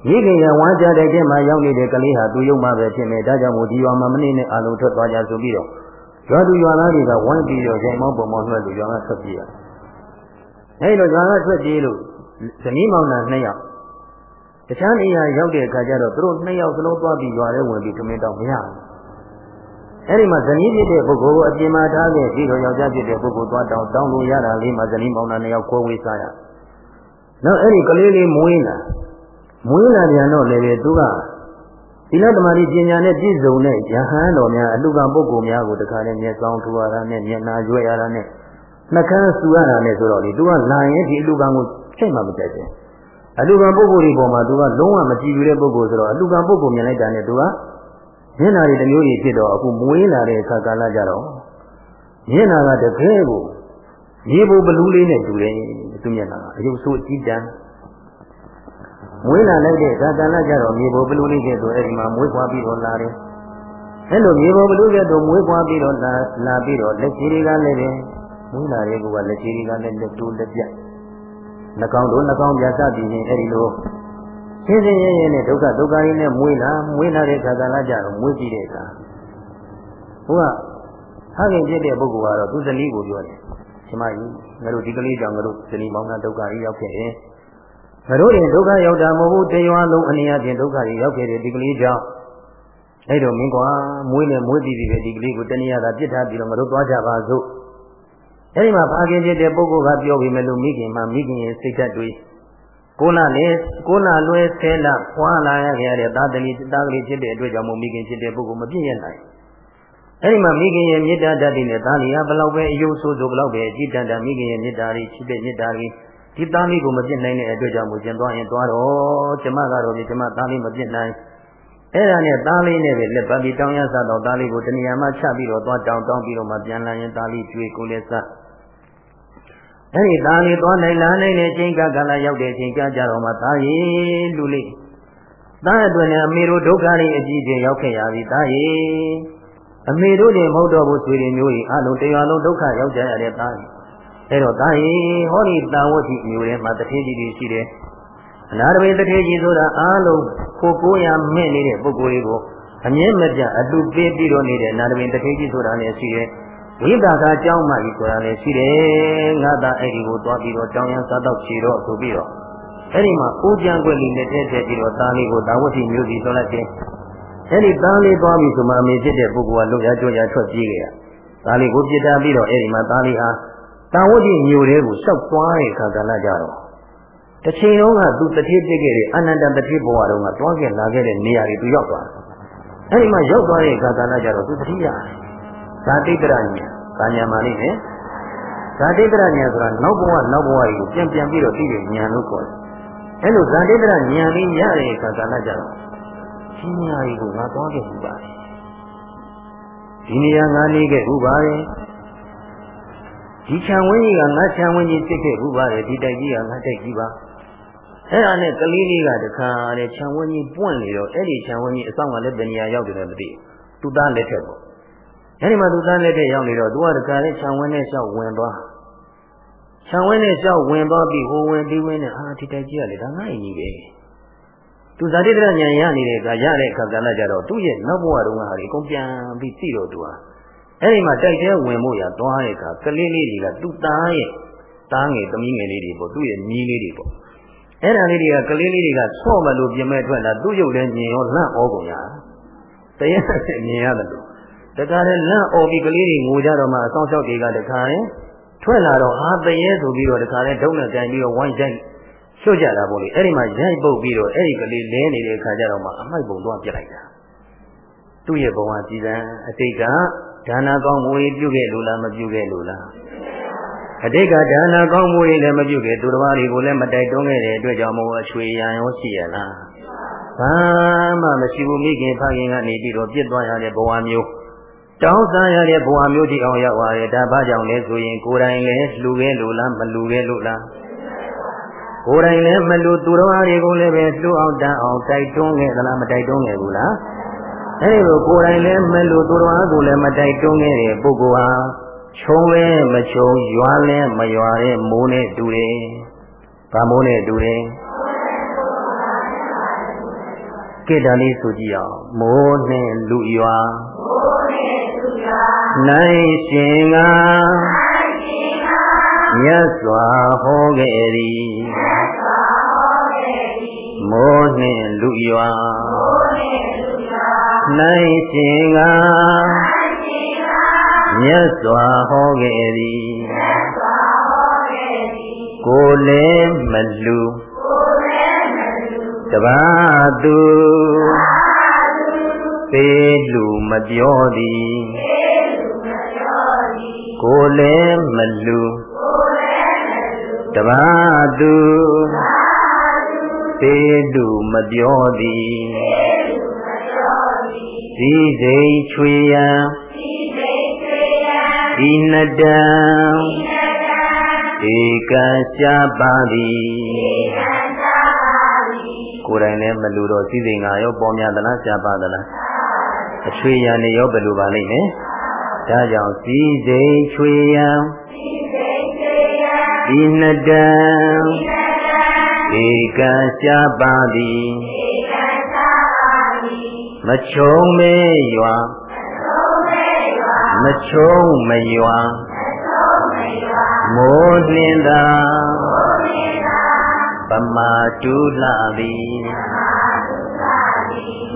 မိခင်ကဝမ်းကြတဲ့တဲ့မှာရောက်နေတဲ့ကလေးဟာသူ့ယုံမှာပဲဖြစ်နေဒါကြောင့်မို့ဒီရွာမှာမနေနဲ့အာလုံးထွက်သွားကြဆိုပြီးတော့ရွာသူရွာသားတွေကဝိုင်းပြီးတော့ရိုင်မောင်းပုံမောင်းလွှဲလို့ရွာကထွက်ပြေးရအဲ့လိုရွာကထွက်ပြေးလို့ဇနီးမောင်နှံနှစ်ယောက်တခြားနေရာရောက်တဲ့အခါကျတော့သူတို့နှစ်ယောက်စလုံးသွားပြီးရွာထဲဝင်ပြီးခမင်းတော့မရဘူးအဲ့ဒီမှာဇနီးဖြစ်တဲ့ပုဂ္ဂိုလ်ကိုအပြင်မှာထားခဲ့ပြီးတော့ယောက်ျားဖြစ်တဲ့ပုဂ္ဂိုလ်သွားတောင်းတောင်းလို့ရတာလေးမှာဇနီးမောင်နှံနှစ်ယောက်ကိုဝေးစားရနောက်အဲ့ဒီကလေးလေးမွေးလာ မွေးလာပြန်တော့လည်းပဲသူကသီလဓမ္မတိပညာနဲ့ပြည့်စုံတဲ့ယဟန်တော်များအလူကပုဂ္ဂိုလ်များကိုတခါနဲ့မျက်စောင်းထူရတာနဲ့မျက်နာရွက်ရတာနဲ့နှကန်းဆူရတာနဲ့ဆိုတော့လေသူကလာရင်ဒီအလူကံကိုချိန်မှမကြိုက်ဘူးအလူကံပုဂ္ဂိုလ်ဒီပေါ်မှာသူကလုံးဝမကြည့်ဘူးတဲ့ပုဂ္ဂိုလ်ဆိုတော့အလူကံပုဂ္ဂိုလ်မြင်လိုက်တာနဲ့သူကမျက်နာတွေတစ်မျိုးကြီးဖြစ်တော့အခုမွေးလာတဲ့အခါကာလကြတော့မျက်နာကတကယ်ကိုရေဘူဘလူးလေးနဲ့တူတယ်သူမျက်နာကအယုတ်ဆိုးအကြီးတန်း မွေးလာလိုက်တဲ့အခါကာလကြတော့ရေဘူဘလူးလေးကဲဆိုအဲ့ဒီမှာမွေးပွားပြီးတော့လာတယ်အဲ့လိုရေဘူဘလူးကဲတော့မွေးပွားပြီးတော့လာလာပြီးတော့လက်ချီတွေကလည်းပဲမွေးလာတဲ့ကူကလက်ချီတွေကလည်းလက်တိုးလက်ပြတ်နှကောင်းတို့နှကောင်းပြတ်သပြီးရင်အဲ့ဒီလိုရှင်းရှင်းရဲရဲနဲ့ဒုက္ခဒုက္ခရင်းနဲ့မွေးလာမွေးလာတဲ့ခါကလာကြတော့မွေးကြည့်တဲ့အခါဟိုကဟာခင်ဖြစ်တဲ့ပုဂ္ဂိုလ်ကတော့သူဇနီးကိုပြောတယ်ရှင်မကြီးငါတို့ဒီကလေးကြောင့်ငါတို့ဇနီးမောင်နှံဒုက္ခကြီးရောက်ခဲ့တယ် ငါတို့ရင်ဒုက္ခရောက်တာမဟုတ်ဘူးတရားလုံးအနေအချင်းဒုက္ခကြီးရောက်ခဲ့တယ်ဒီကလေးကြောင့်အဲ့တော့မင်းကွာမွေးနဲ့မွေးပြီးပြီပဲဒီကလေးကိုတဏှာသာပြစ်ထားပြီးတော့ငါတို့သွားကြပါစို့အဲ့ဒီမှာဖာခင်ဖြစ်တဲ့ပုဂ္ဂိုလ်ကပြောပြီးမလို့မိခင်မှမိခင်ရဲ့စိတ်ဓာတ်တွေကိုလလည်းကိုလလွဲဆဲလဖွာလာရခဲ့တဲ့သာသမီသားကလေးဖြစ်တဲ့အတွက်ကြောင့်မို့မိခင်ဖြစ်တဲ့ပုဂ္ဂိုလ်မပြည့်ရနိုင်အဲ့ဒီမှာမိခင်ရဲ့မေတ္တာဓာတ်တွေနဲ့သားလေးကဘလောက်ပဲအယုဆိုးဆိုးဘလောက်ပဲအကြည့်တန်တာမိခင်ရဲ့မေတ္တာတွေချစ်တဲ့မေတ္တာတွေ ဒီသားလေးကိုမပြည့်နိုင်တဲ့အတွက်ကြောင့်မို့ကျင်သွားရင်သွားတော့ကျမကတော့ဒီကျမသားလေးမပြည့်နိုင်အဲ့ဒါနဲ့သားလေးနဲ့ပဲလက်ပတ်ပြီးတောင်းရစားတော့သားလေးကိုတဏှာမှချပြီးတော့သွားတောင်းတောင်းပြီးတော့မှပြန်လာရင်သားလေးကျွေးကိုလည်းစားအဲ့ဒီသားလေးသွားနိုင်လာနိုင်တဲ့ချိန်ကကလာရောက်တဲ့ချိန်ကကြတော့မှသားရည်လူလေးသားအတွက်နဲ့အမေတို့ဒုက္ခတွေအကြီးကြီးရောက်ခဲ့ရပြီသားရည်အမေတို့တွေမဟုတ်တော့ဘူးဆွေတွေမျိုးကြီးအလုံးတရားလုံးဒုက္ခရောက်ကြရတဲ့သားရည် အဲ့တော့သားရည်ဟောဒီတာဝတိမျိုးထဲမှာတထေးကြီးတွေရှိတယ်အနာတပိတထေကြီးဆိုတာအားလုံးကိုကိုရမဲ့နေတဲ့ပုဂ္ဂိုလ်တွေကိုအမြဲမပြတ်အတူပေးပြီးတော့နေတဲ့အနာတပိတထေကြီးဆိုတာလည်းရှိတယ်ဝိပါကအကြောင်းမှကြီးဆိုတာလည်းရှိတယ်ငါသာအဲ့ဒီကိုသွားပြီးတော့တောင်းရန်စားတော့ခြေတော့ဆိုပြီးတော့အဲ့ဒီမှာအိုးကြံွက်လေးနဲ့တည့်တည့်ပြီးတော့သားလေးကိုဒါဝတိမျိုးစီသွန်လိုက်တယ်အဲ့ဒီသားလေးသွားပြီဆိုမှအမေဖြစ်တဲ့ပုဂ္ဂိုလ်ကလုံရကြွရထွက်ပြေးခဲ့ရသားလေးကိုပြစ်တာပြီးတော့အဲ့ဒီမှာသားလေးဟာ တာဝတိမျိုးတွေကိုစောက်သွားတဲ့ခါကလည်းကြတော့တစ်ချိန်လုံးကသူတတိပြစ်ခဲ့တဲ့အနန္တတတိဘဝတုန်းကတွားခဲ့လာခဲ့တဲ့နေရာတွေသူရောက်သွားတယ်အဲ့ဒီမှာရောက်သွားတဲ့ခါကလည်းကြတော့သူတတိရတယ်ဇာတိတရညာဇာညာမာလိနဲ့ဇာတိတရညာဆိုတာနောက်ဘဝနောက်ဘဝကြီးကိုပြန်ပြန်ပြီးတော့သိတဲ့ဉာဏ်လို့ခေါ်တယ်အဲ့လိုဇာတိတရဉာဏ်လေးရတဲ့ခါကလည်းကြတော့ဒီနေရာကြီးကိုငါသွားခဲ့ပြီပါတယ်ဒီနေရာငါနေခဲ့ဥပါတယ် ဒီခြံဝင်းကြီးကငါခြံဝင်းကြီးဖြစ်ခဲ့ဥပါတယ်ဒီတိုက်ကြီးကငါတိုက်ကြီးပါအဲ့ဒါနဲ့ကလေးလေးကတခါတဲ့ခြံဝင်းကြီးပွင့်နေတော့အဲ့ဒီခြံဝင်းကြီးအဆောင်ကလည်းတဏှာရောက်တယ်လည်းမသိသူသားလက်ထက်ပေါ့အဲ့ဒီမှာသူသားလက်ထက်ရောက်နေတော့သူကတခါလေးခြံဝင်းနဲ့လျှောက်ဝင်သွားခြံဝင်းနဲ့လျှောက်ဝင်သွားပြီးဟိုဝင်ဒီဝင်နဲ့အာဒီတိုက်ကြီးကလေဒါငါ့အင်ကြီးပဲသူဇာတိတရဉာဏ်ရနေတဲ့အခါရတဲ့အခါကလည်းကြတော့သူ့ရဲ့နောက်ဘဝတုန်းကဟာဒီအကုန်ပြန်ပြီးသိတော့သူဟာ အဲ့ဒီမှာတိုက်တဲ့ဝင်ဖို့ရသွားတဲ့အခါကလေးလေးတွေကသူ့သားရဲ့သားငယ်သမီးငယ်လေးတွေပေါ့သူ့ရဲ့ညီးလေးတွေပေါ့အဲ့ဒါလေးတွေကကလေးလေးတွေကဆော့မလို့ပြင်မဲ့ထွက်လာသူ့ရုပ်လည်းညင်ရောလန့်ဩကုန်ရတရက်ဆက်မြင်ရတယ်လို့တခါတည်းလန့်ဩပြီးကလေးတွေငိုကြတော့မှအဆောင်လျှောက်တွေကတခါရင်ထွက်လာတော့အာတရေဆိုပြီးတော့တခါတည်းဒုံနဲ့ကြိုင်ပြီးတော့ဝိုင်းကြိုက်ချွတ်ကြတာပေါ့လေအဲ့ဒီမှာရိုက်ပုတ်ပြီးတော့အဲ့ဒီကလေးလဲနေတဲ့အခါကျတော့မှအမိုက်ပုံသွားပြလိုက်တာသူ့ရဲ့ဘဝကြည်စံအတိတ်က ဒါနာကောင်းမွေပြုခဲ့လို့လားမပြုခဲ့လို့လားအတိတ်ကဒါနာကောင်းမွေလည်းမပြုခဲ့သူတော်ဘာတွေကိုလည်းမတိုက်တွန်းခဲ့တဲ့အတွက်ကြောင့်မို့အချွေရန်ရောရှိရလားဘာမှမရှိဘူးမိခင်ဖခင်ကနေပြီးတော့ပြစ်သွားရတဲ့ဘဝမျိုးတောင်းစားရတဲ့ဘဝမျိုးဒီအောင်ရောက်သွားတယ်ဒါဘာကြောင့်လဲဆိုရင်ကိုယ်တိုင်လည်းလှူခဲ့လို့လားမလှူခဲ့လို့လားကိုယ်တိုင်လည်းမလူသူတော်တွေကိုလည်းပဲလှူအောင်တန်းအောင်တိုက်တွန်းခဲ့သလားမတိုက်တွန်းခဲ့ဘူးလား အဲဒီလိုကိုယ်တိုင်လည်းမလူသူတော်ကိုလည်းမတိုက်တွန်းခဲ့တဲ့ပုဂ္ဂိုလ်ဟာခြုံလဲမခြုံရွာလဲမရွာတဲ့မိုးနဲ့တူတယ်။ဗာမိုးနဲ့တူတယ်။ကိတ္တလေးဆိုကြည့်အောင်မိုးနဲ့လူရွာမိုးနဲ့လူရွာနိုင်ရှင်ကမြတ်စွာဟောခဲ့သည်မိုးနှင့်လူရွာနိုင် ရှင်ကမြတ်စွာဟောခဲ့သည်ကိုလည်းမလူတပါသူသေလူမပြောသည်ကိုလည်းမလူတပါသူသေးသူမပြောသည် စီစိတ်ချွေယံဤနတံဧကရှာပါသည်ကိုယ်တိုင်လည်းမလူတော့စီစိတ်ငါရောပေါ်များသလားရှာပါသလားအချွေယံနေရောဘယ်လိုပါလိမ့်မယ်ဒါကြောင့်စီစိတ်ချွေယံဤနတံဧကံရှားပါသည် မချုံမေရွာမချုံမရွာမိုးနှင်းသာပမာတူလာသည်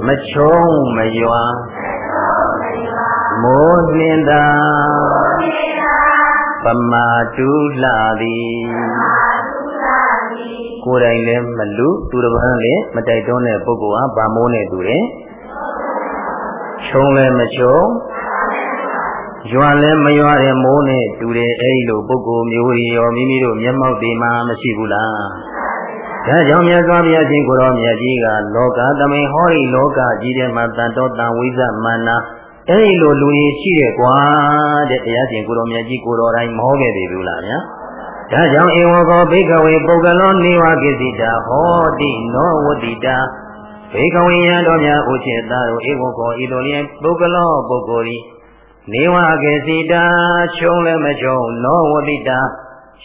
မချုံမရွာမိုးနှင်းသာပမာတူလာသည်ကိုယ်တိုင်လည်းမလူသူတစ်ပန်းလည်းမတိုက်တွန်းတဲ့ပုဂ္ဂိုလ်ဟာဗာမိုးနဲ့တူတယ် ခြုံလည်းမခြုံရွာလည်းမရွာတဲ့မိုးနဲ့တူတယ်အဲဒီလိုပုဂ္ဂိုလ်မျိုးကြီးရောမိမိတို့မျက်မှောက်ဒီမှာမရှိဘူးလားဒါကြောင့်မြတ်စွာဘုရားရှင်ကိုရောမြတ်ကြီးကလောကသမိန်ဟောဒီလောကကြီးထဲမှာတန်တော်တန်ဝိဇ္ဇမာနာအဲဒီလိုလူကြီးရှိတယ်ကွာတဲ့တရားရှင်ကိုရောမြတ်ကြီးကိုတော်တိုင်းမဟောခဲ့ပြီဘူးလားဗျာဒါကြောင့်ဧဝကောဘိကဝေပုဂ္ဂလောနေဝကိစိတာဟောတိနောဝတိတာ ဘေကဝေယံတော်များဥจิตသားတို့ဧဝကောဤတော်လျင်ပုဂ္ဂလောပုဂ္ဂိုလ်ဤနေဝကေစီတာချုံလည်းမချုံနောဝတိတာ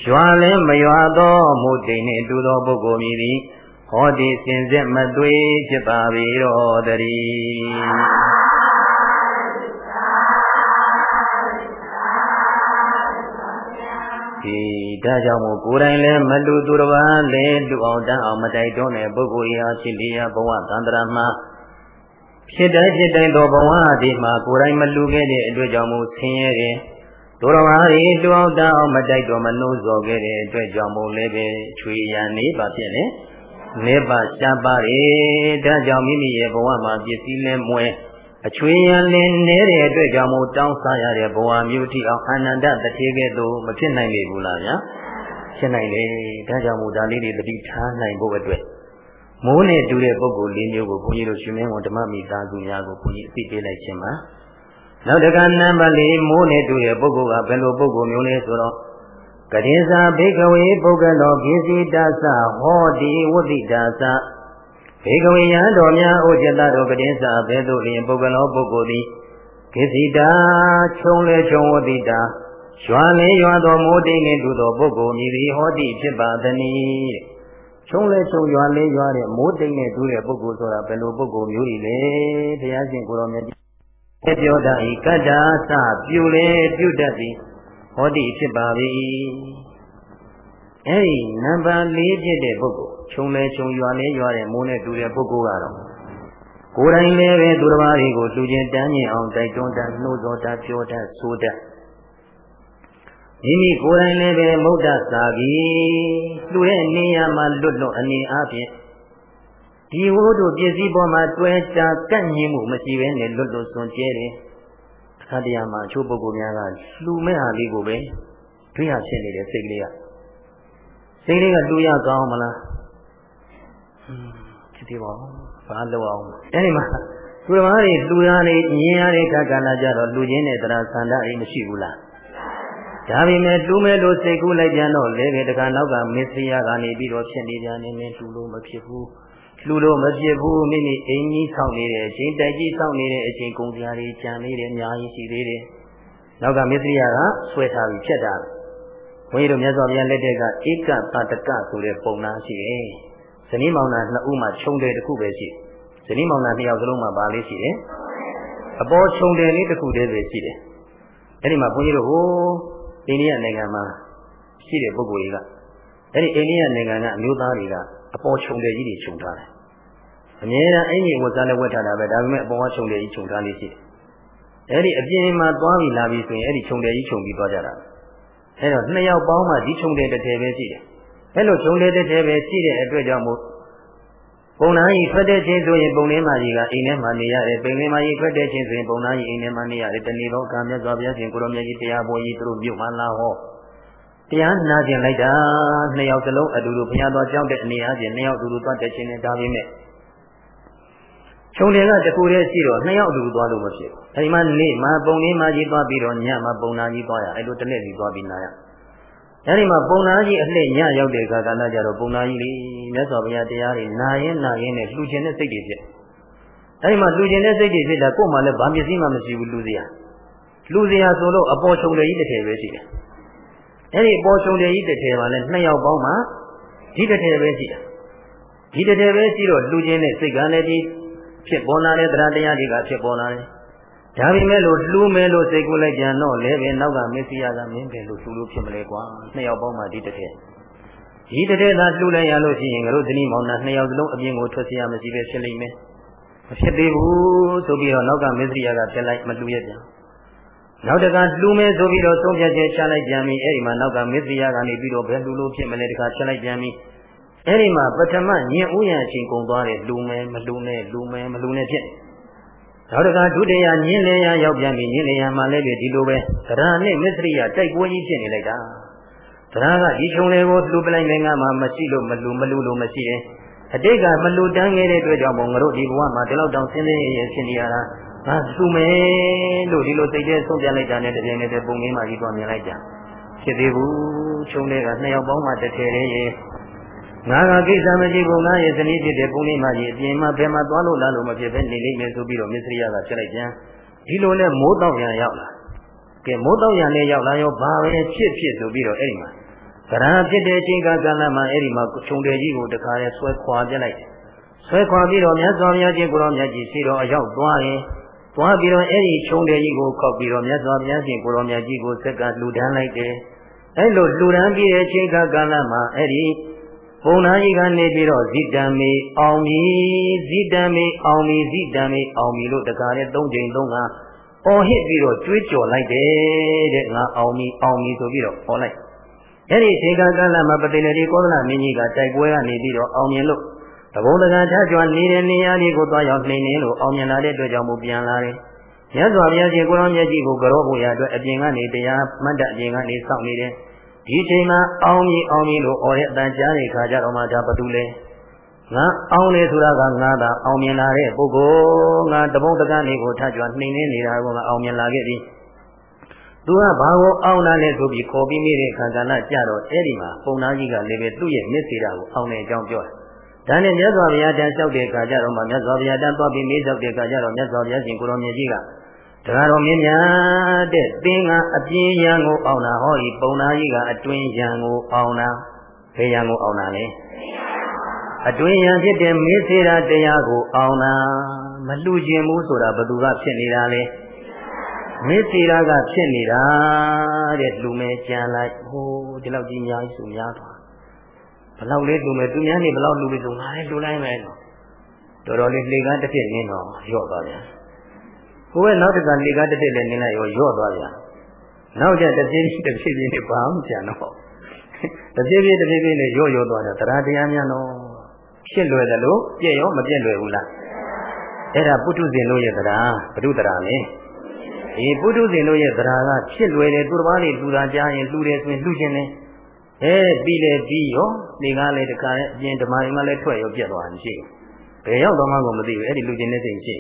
ရွာလည်းမရွာသောမုတ်တိန်နှင့်တူသောပုဂ္ဂိုလ်မည်သည်ဟောဒီစင်စစ်မသွေဖြစ်ပါပေတော်တည်း ဒီဒါကြောင့်မို့ကိုယ်တိုင်လည်းမလူသူတစ်ပါးလည်းလူအောင်တန်းအောင်မတိုက်တွန်းတဲ့ပုဂ္ဂိုလ်ရာဖြစ်လျာဘဝသန္တရာမှာဖြစ်တိုင်းဖြစ်တိုင်းသောဘဝဒီမှာကိုယ်တိုင်မလူခဲ့တဲ့အတွက်ကြောင့်မို့ဆင်းရဲတယ်တို့တော်ဟာဒီလူအောင်တန်းအောင်မတိုက်တော့မနှိုးဆော်ခဲ့တဲ့အတွက်ကြောင့်မို့လည်းပဲချွေရန်နေပါဖြစ်နေနေပါရှားပါတယ်ဒါကြောင့်မိမိရဲ့ဘဝမှာပစ္စည်းလဲမွဲ အချွေရန်လင်းနေတဲ့အတွက်ကြောင့်မို့တောင်းစားရတဲ့ဘဝမျိုးတိအောင်အာနန္ဒတထေကဲ့သို့မဖြစ်နိုင်လေဘူးလားဗျာဖြစ်နိုင်လေဒါကြောင့်မို့ဒါလေးတွေတတိထားနိုင်ဖို့အတွက်မိုးနဲ့တူတဲ့ပုံကိုလေးမျိုးကိုဘုန်းကြီးတို့ရှင်မင်းဝန်ဓမ္မမိသားစုများကိုဘုန်းကြီးအသိပေးလိုက်ခြင်းပါနောက်တကနံပါတ်၄မိုးနဲ့တူတဲ့ပုဂ္ဂိုလ်ကဘယ်လိုပုဂ္ဂိုလ်မျိုးလဲဆိုတော့ကတိသာဘိကဝေပုဂ္ဂလောကိစီတသဟောတိဝတ္တိတာသ ဘေကဝေယံတော်များဩจิตတော်ကတိသာဘဲသို့လျင်ပုဂ္ဂလောပုဂ္ဂိုလ်သည်ကိစီတာခြုံလေခြုံဝတ္တိတာရွာလေရွာတော်မိုးတိမ်နှင့်တူသောပုဂ္ဂိုလ်မြည်သည်ဟောတိဖြစ်ပါသနည်းခြုံလေခြုံရွာလေရွာတဲ့မိုးတိမ်နဲ့တူတဲ့ပုဂ္ဂိုလ်ဆိုတာဘယ်လိုပုဂ္ဂိုလ်မျိုးကြီးလဲဘုရားရှင်ကိုရောမြတ်ပြောတာဤကတ္တာသပြုလေပြုတတ်သည်ဟောတိဖြစ်ပါ၏အဲဒီနံပါတ်၄ဖြစ်တဲ့ပုဂ္ဂိုလ် ခြုံလဲခြုံရွာလဲရွာတဲ့မိုးနဲ့တူတဲ့ပုဂ္ဂိုလ်ကတော့ကိုယ်တိုင်လည်းပဲသူတစ်ပါးတွေကိုလူချင်းတန်းကျင်အောင်တိုက်တွန်းတတ်နှိုးဆော်တတ်ပြောတတ်ဆိုတတ်မိမိကိုယ်တိုင်လည်းပဲမုဒ္ဒစာကြီးလူရဲ့နေရာမှာလွတ်လွတ်အနေအားဖြင့်ဒီဝိုးတို့ပစ္စည်းပေါ်မှာတွဲကြကန့်ညင်မှုမရှိဘဲနဲ့လွတ်လွတ်စွန့်ကြဲတယ်ခါတရားမှာအချို့ပုဂ္ဂိုလ်များကလှူမဲ့ဟာလေးကိုပဲတွေ့ရဖြစ်နေတဲ့စိတ်ကလေးကစိတ်လေးကလှူရကောင်းမလားဟွန်း ဖြစ်သေးပါဦးဘာလို့အောင်အဲဒီမှာသူတော်ဘာတွေလှူရနေညင်ရတဲ့ခါကလာကြတော့လှူခြင်းနဲ့တရားဆန္ဒအိမ်မရှိဘူးလားဒါပေမဲ့တူးမဲ့လို့စိတ်ကူးလိုက်ပြန်တော့လည်းပဲတခါနောက်ကမစ္စရိယကနေပြီးတော့ဖြစ်နေပြန်နေနေတူလို့မဖြစ်ဘူးလူလို့မဖြစ်ဘူးမိမိအိမ်ကြီးဆောက်နေတဲ့အချိန်တိုက်ကြီးဆောက်နေတဲ့အချိန်ကုန်စရာတွေကြံနေတယ်အများကြီးရှိသေးတယ်။နောက်ကမစ္စရိယကဆွဲထားပြီးဖြတ်တာ။ဘုန်းကြီးတို့မြတ်စွာဘုရားလက်ထက်ကဧကပါတကဆိုတဲ့ပုံနာရှိတယ်။ ဇနီးမောင်နှံနှစ်ဦးမှခြုံတယ်တစ်ခုပဲရှိ။ဇနီးမောင်နှံနှစ်ယောက်စလုံးမှပါလေးရှိတယ်။အပေါ်ခြုံတယ်လေးတစ်ခုတည်းပဲရှိတယ်။အဲ့ဒီမှာဘုန်းကြီးတို့ဟိုအိန္ဒိယနိုင်ငံမှာရှိတဲ့ပုဂ္ဂိုလ်တွေကအဲ့ဒီအိန္ဒိယနိုင်ငံကအမျိုးသားတွေကအပေါ်ခြုံတယ်ကြီးတွေခြုံထားတယ်အမြဲတမ်းအင်ကြီးဝတ်စားနဲ့ဝတ်ထားတာပဲဒါပေမဲ့အပေါ်ကခြုံတယ်ကြီးခြုံထားလေးရှိတယ်အဲ့ဒီအပြင်မှာသွားပြီးလာပြီးဆိုရင်အဲ့ဒီခြုံတယ်ကြီးခြုံပြီးသွားကြတာအဲ့တော့နှစ်ယောက်ပေါင်းမှဒီခြုံတယ်တစ်ထည်ပဲရှိတယ် အဲ့လိုခြုံတယ်တစ်ထည်ပဲရှိတဲ့အတွက်ကြောင့်မို့ပုံနာကြီးထွက်တဲ့ချင်းဆိုရင်ပုံလေးမကြီးကအိမ်ထဲမှာနေရတယ်ပိန်လေးမကြီးထွက်တဲ့ချင်းဆိုရင်ပုံနာကြီးအိမ်ထဲမှာနေရတယ်တနေ့တော့ကံမြတ်စွာဘုရားရှင်ကိုရောမြတ်ကြီးတရားပေါ်ကြီးသူတို့မြို့မှာလာဟောတရားနာကျင်လိုက်တာနှစ်ယောက်စလုံးအတူတူဘုရားတော်ကြောက်တဲ့အနေအားဖြင့်နှစ်ယောက်အတူတူသွားတဲ့ချင်းနဲ့ဒါပေမဲ့ခြုံတယ်ကတကူတည်းရှိတော့နှစ်ယောက်အတူတူသွားလို့မဖြစ်ဘူးအဲဒီမှာနေ့မှာပုံလေးမကြီးသွားပြီးတော့ညမှာပုံနာကြီးသွားရအဲလိုတစ်နေ့စီသွားပြီးနာရ အဲဒီမှာပုံနာကြီးအလှည့်ညရောက်တဲ့အခါကလည်းကြတော့ပုံနာကြီးလေမြတ်စွာဘုရားတရားတွေနာရင်နာရင်နဲ့လှူခြင်းတဲ့စိတ်တွေဖြစ်အဲဒီမှာလှူခြင်းတဲ့စိတ်တွေဖြစ်တာကိုယ်မှလည်းဘာပစ္စည်းမှမရှိဘူးလှူစရာလှူစရာဆိုလို့အပေါ်ခြုံတယ်ကြီးတစ်ထည်ပဲရှိတယ်အဲ့ဒီပေါ်ချုံတယ်ကြီးတစ်ထည်ပါလဲနှစ်ယောက်ပေါင်းမှဒီတစ်ထည်ပဲရှိတာဒီတစ်ထည်ပဲရှိတော့လူချင်းနဲ့စိတ်ကလည်းဒီဖြစ်ပေါ်လာတဲ့တရားတရားတွေကဖြစ်ပေါ်လာတယ် ဒါပေမဲ့လို့လှူမယ်လို့စိတ်ကူးလိုက်ပြန်တော့လည်းပဲနောက်ကမစ္စည်းရကမင်းပဲလို့လှူလို့ဖြစ်မလဲကွာနှစ်ယောက်ပေါင်းမှဒီတစ်ထည်ဒီတစ်ထည်သာလှူလိုက်ရလို့ရှိရင်ငါတို့ဇနီးမောင်နှံနှစ်ယောက်စလုံးအပြင်ကိုထွက်เสียမရှိပဲဖြစ်လိမ့်မယ်မဖြစ်သေးဘူးဆိုပြီးတော့နောက်ကမစ္စည်းရကပြလိုက်မလှူရပြန်နောက်တကလှူမယ်ဆိုပြီးတော့သုံးဖြတ်ချက်ချလိုက်ပြန်ပြီအဲ့ဒီမှာနောက်ကမစ္စရိယကနေပြီးတော့ဘယ်လှူလို့ဖြစ်မလဲတခါချက်လိုက်ပြန်ပြီအဲ့ဒီမှာပထမညင်ဥယျာအချိန်ကုန်သွားတယ်လှူမယ်မလှူနဲ့လှူမယ်မလှူနဲ့ဖြစ် နောက်တကဒုတိယညင်လေရရောက်ပြန်ပြီညင်လေရမှာလည်းပဲဒီလိုပဲသရနဲ့မစ္စရိယတိုက်ပွဲကြီးဖြစ်နေလိုက်တာသရကဒီချုံလေးကိုလှူပလိုက်မယ်ငါမှမရှိလို့မလှူမလှူလို့မရှိတယ်အတိတ်ကမလှူတန်းခဲ့တဲ့အတွက်ကြောင့်မို့ငါတို့ဒီဘဝမှာဒီလောက်တောင်ဆင်းရဲရဖြစ်နေရတာငါလှူမယ်လို့ဒီလိုစိတ်ထဲဆုံးပြလိုက်တာနဲ့တပြိုင်နက်တည်းပုံငင်းမှကြီးသွားမြင်လိုက်ကြဖြစ်သေးဘူးချုံတဲ့ကနှစ်ယောက်ပေါင်းမှတစ်ထည်လေးရေ ငါကကိစ္စမရှိဘူးငါရဲ့ဇနီးဖြစ်တဲ့ပုံလေးမှကြီးအပြင်မှာဘယ်မှာသွားလို့လားလို့မဖြစ်ပဲနေလိမ့်မယ်ဆိုပြီးတော့မစ္စရိယကဖြစ်လိုက်ကြဒီလိုနဲ့မိုးတော့ရန်ရောက်လာကဲမိုးတော့ရန်လည်းရောက်လာရောဘာပဲဖြစ်ဖြစ်ဆိုပြီးတော့အဲ့ဒီမှာကရဏဖြစ်တဲ့အချိန်ကကာလမှာအဲ့ဒီမှာခြုံတယ်ကြီးကိုတခါလဲဆွဲခွာပြလိုက်တယ်ဆွဲခွာပြီးတော့မြတ်စွာဘုရားရှင်ကိုရောမြတ်ကြီးစီတော်အရောက်သွားရင်သွားပြီးတော့အဲ့ဒီခြုံတယ်ကြီးကိုခောက်ပြီးတော့မြတ်စွာဘုရားရှင်ကိုရောမြတ်ကြီးကိုစက်ကလှူဒန်းလိုက်တယ်အဲ့လိုလှူဒန်းပြီးတဲ့အချိန်ကကာလမှာအဲ့ဒီ ဘုံသားကြီးကနေပြီးတော့ဇိတံမေအောင်မီဇိတံမေအောင်မီဇိတံမေအောင်မီလို့တခါလဲ၃ချိန်၃ခါအော်ဟစ်ပြီးတော့ကြွေးကြော်လိုက်တယ်တဲ့ငါအောင်မီအောင်မီဆိုပြီးတော့ဟောလိုက်အဲ့ဒီချိန်ကကာလမှာပတိနေဒီကောသလမင်းကြီးကတိုက်ပွဲကနေပြီးတော့အောင်မြင်လို့တဘုံတကန်ထကြွနေတဲ့နေရာလေးကိုသွားရောက်နှိမ့်နေလို့အောင်မြင်လာတဲ့အတွက်ကြောင့်မို့ပြန်လာတယ်မြတ်စွာဘုရားရှင်ကိုရောမြတ်ကြီးကိုကြောဖို့ရအတွက်အပြင်ကနေတရားမှတ်တအပြင်ကနေစောင့်နေတယ် ဒီချိန်မှာအောင်မြင်အောင်မြင်လို့អော်တဲ့အတန်ကြားတဲ့ခါကျတော့မှဒါဘာတူလဲငါအောင်လေဆိုတာကငါသာအောင်မြင်လာတဲ့ပုဂ္ဂိုလ်ငါတပုံတကန်းလေးကိုထကြွနှိမ့်နေနေတာကငါအောင်မြင်လာခဲ့ပြီသူကဘာကိုအောင်လာလဲဆိုပြီးခေါ်ပြီးနေတဲ့ခန္ဓာနာကြတော့အဲ့ဒီမှာပုံသားကြီးကလည်းပဲသူ့ရဲ့မျက်စေတာကိုအောင်တဲ့အကြောင်းပြောတယ်ဒါနဲ့မြတ်စွာဘုရားတန်လျှောက်တဲ့အခါကျတော့မှမြတ်စွာဘုရားတန်သွားပြီးမေးလျှောက်တဲ့အခါကျတော့မြတ်စွာဘုရားရှင်ကိုရောင်မြတ်ကြီးက တရားတော်မြင့်မြတ်တဲ့သင်ကအပြင်းရန်ကိုအောင်တာဟောဒီပုံသားကြီးကအတွင်းရန်ကိုအောင်တာဘယ်ရန်ကိုအောင်တာလဲအတွင်းရန်ဖြစ်တဲ့မေးစေတာတရားကိုအောင်တာမလှူခြင်းဘူးဆိုတာဘသူကဖြစ်နေတာလဲမေးစေတာကဖြစ်နေတာတဲ့လူမဲကြံလိုက်ဟိုဒီလောက်ကြီးအများကြီးဆိုများသွားဘလောက်လေးလူမဲသူများနေဘလောက်လူပြီဆိုငါလည်းလူလိုက်မယ်တော့တော်တော်လေးလေကားတစ်ဖြစ်နင်းတော့ရော့သွားပြန် ကိုယ်ကနောက်တစ်ခါလေကားတစ်ဖြစ်လည်းနင်းလိုက်ရောရော့သွားပြန်နောက်ကျတစ်ပြေးတစ်ပြေးပြေးနဲ့ဘာမှကြံတော့တစ်ပြေးပြေးတစ်ပြေးပြေးနဲ့ရော့ရော့သွားတယ်တရားတရားများတော့ဖြစ်လွယ်တယ်လို့ပြည့်ရောမပြည့်လွယ်ဘူးလားအဲ့ဒါပုထုဇဉ်တို့ရဲ့တရားဘုဒ္ဓတရားလေဒီပုထုဇဉ်တို့ရဲ့တရားကဖြစ်လွယ်တယ်သူတစ်ပါးတွေလူတာကြားရင်လူတယ်ဆိုရင်လူချင်းတယ်အဲပြီးလေပြီးရောဒီကားလေတခါနဲ့အပြင်ဓမ္မအိမ်မှာလည်းထွက်ရောပြတ်သွားတယ်ရှိဘယ်ရောက်တော့မှကိုမသိဘူးအဲ့ဒီလူချင်းတဲ့စိတ်ရှိ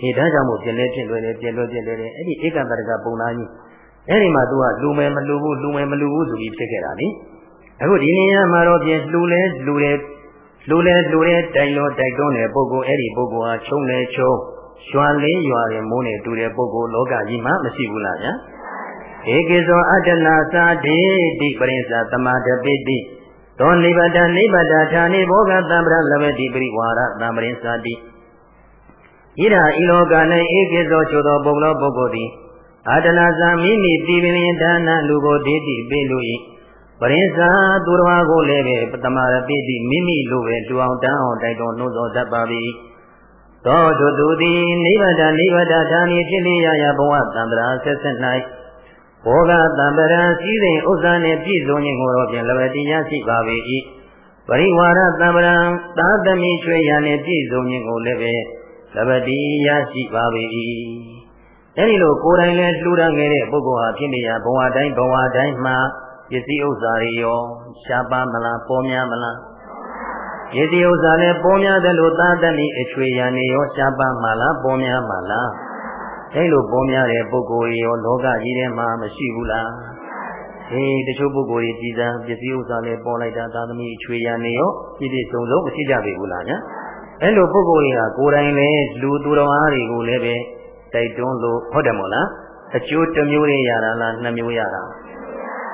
ဒီဒါကြောင့်မို့ပြင်လဲပြင်လွယ်တယ်ပြင်လွယ်ပြင်လွယ်တယ်အဲ့ဒီဧကတရကပုံသားကြီးအဲ့ဒီမှာ तू ကလူမယ်မလူဘူးလူမယ်မလူဘူးဆိုပြီးဖြစ်ခဲ့တာလေအခုဒီနေရာမှာတော့ပြင်လူလဲလူတယ်လူလဲလူတယ်တိုင်လို့တိုက်တွန်းတဲ့ပုဂ္ဂိုလ်အဲ့ဒီပုဂ္ဂိုလ်ဟာချုံလဲချုံရွှာလေးရွာတယ်မိုးနဲ့တူတဲ့ပုဂ္ဂိုလ်လောကကြီးမှာမရှိဘူးလားဗျာဧကေသောအတ္တနာသာတိတိပရိစ္ဆသမတပိတိသောနိဗ္ဗတနိဗ္ဗတာဌာနေဘောဂသံပရလဗတိပရိဝါရသံပရိစ္ဆာတိ ဣရာဤလောက၌ဧကေသောချိုသောပုဂ္ဂလောပုဂ္ဂိုလ်သည်အတ္တနာသာမိမိတိပင်ဒါနလူကိုဒေတိပိလူ၏ပရိစ္ဆာသူတော်ကိုလည်းပဲပတမရပိတိမိမိလိုပဲတူအောင်တန်းအောင်တိုက်တော်နှိုးဆော်တတ်ပါ၏သောသူသူသည်နိဗ္ဗာန်နိဗ္ဗာန်ဌာနီဖြစ်လျရရဘဝတံ္ဍရာဆက်ဆက်၌ဘောဂတံ္ဍရာစည်းစိမ်ဥစ္စာနှင့်ပြည့်စုံခြင်းကိုတော့ဖြင့်လဘတိရရှိပါ၏ပရိဝါရတံ္ဍရာသာသမီချွေရနှင့်ပြည့်စုံခြင်းကိုလည်းပဲ လဘတိရရှိပါ၏အဲဒီလိုကိုယ်တိုင်လည်းလှူဒါန်းခဲ့တဲ့ပုဂ္ဂိုလ်ဟာဖြစ်လျရဘဝတိုင်းဘဝတိုင်းမှာပစ္စည်းဥစ္စာတွေရောရှားပါမလားပေါ်များမလားယတိဥစ္စာနဲ့ပေါ်များတယ်လို့သာတဏိအချွေရံနေရောရှားပါမှလားပေါ်များမှလားအဲလိုပေါ်များတဲ့ပုဂ္ဂိုလ်ရောလောကကြီးထဲမှာမရှိဘူးလားဟေးတချို့ပုဂ္ဂိုလ်တွေကြည်စံပစ္စည်းဥစ္စာနဲ့ပေါ်လိုက်တာသာသမီအချွေရံနေရောပြည့်ပြည့်စုံစုံမရှိကြပြီဘူးလားညာ အဲလိုပုဂ္ဂိုလ်တွေကကိုယ်တိုင်လည်းလူသူတော်အားတွေကိုလည်းပဲတိုက်တွန်းလို့ဟုတ်တယ်မို့လားအကျိုးတစ်မျိုးရတာလားနှစ်မျိုးရတာ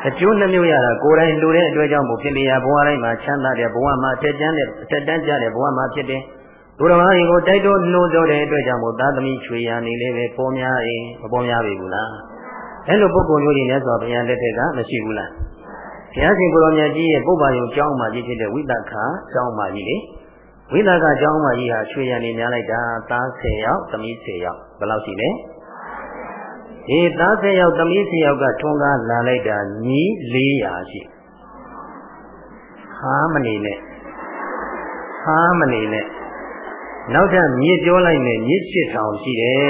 အကျိုးနှမျိုးရတာကိုယ်တိုင်လူတဲ့အတွက်ကြောင့်မို့ဖြစ်လျာဘဝတိုင်းမှာချမ်းသာတဲ့ဘဝမှာအထက်ကျမ်းတဲ့အထက်တန်းကြတဲ့ဘဝမှာဖြစ်တယ်။ဘုရားရှင်ကိုတိုက်တော်နှိုးကြောတဲ့အတွက်ကြောင့်မို့သာသမီချွေရနေလေးပဲပေါ်များရင်မပေါ်များပြီဘူးလား။အဲလိုပုဂ္ဂိုလ်မျိုးတွေနဲ့ဆိုဘုရားလက်ထက်ကမရှိဘူးလား။ဘုရားရှင်ကိုရောမြတ်ကြီးရဲ့ပုဗ္ဗာယုံကျောင်းမှာကြီးဖြစ်တဲ့ဝိသခာကျောင်းမှာကြီးလေ ဝိသခာကျောင်းမှာကြီးဟာချွေရနေများလိုက်တာသား10ယောက်သမီး10ယောက်ဘယ်လောက်ရှိလဲ။ဒီသား၁၀ယောက်သမီး၁၀ယောက်ကထွန်းကားလာလိုက်တာညီ400ရှိဟာမနေနဲ့ဟာမနေနဲ့နောက်ထပ်မြစ်ပြောလိုက်မယ်မြစ်စစ်ထောင်ရှိတယ်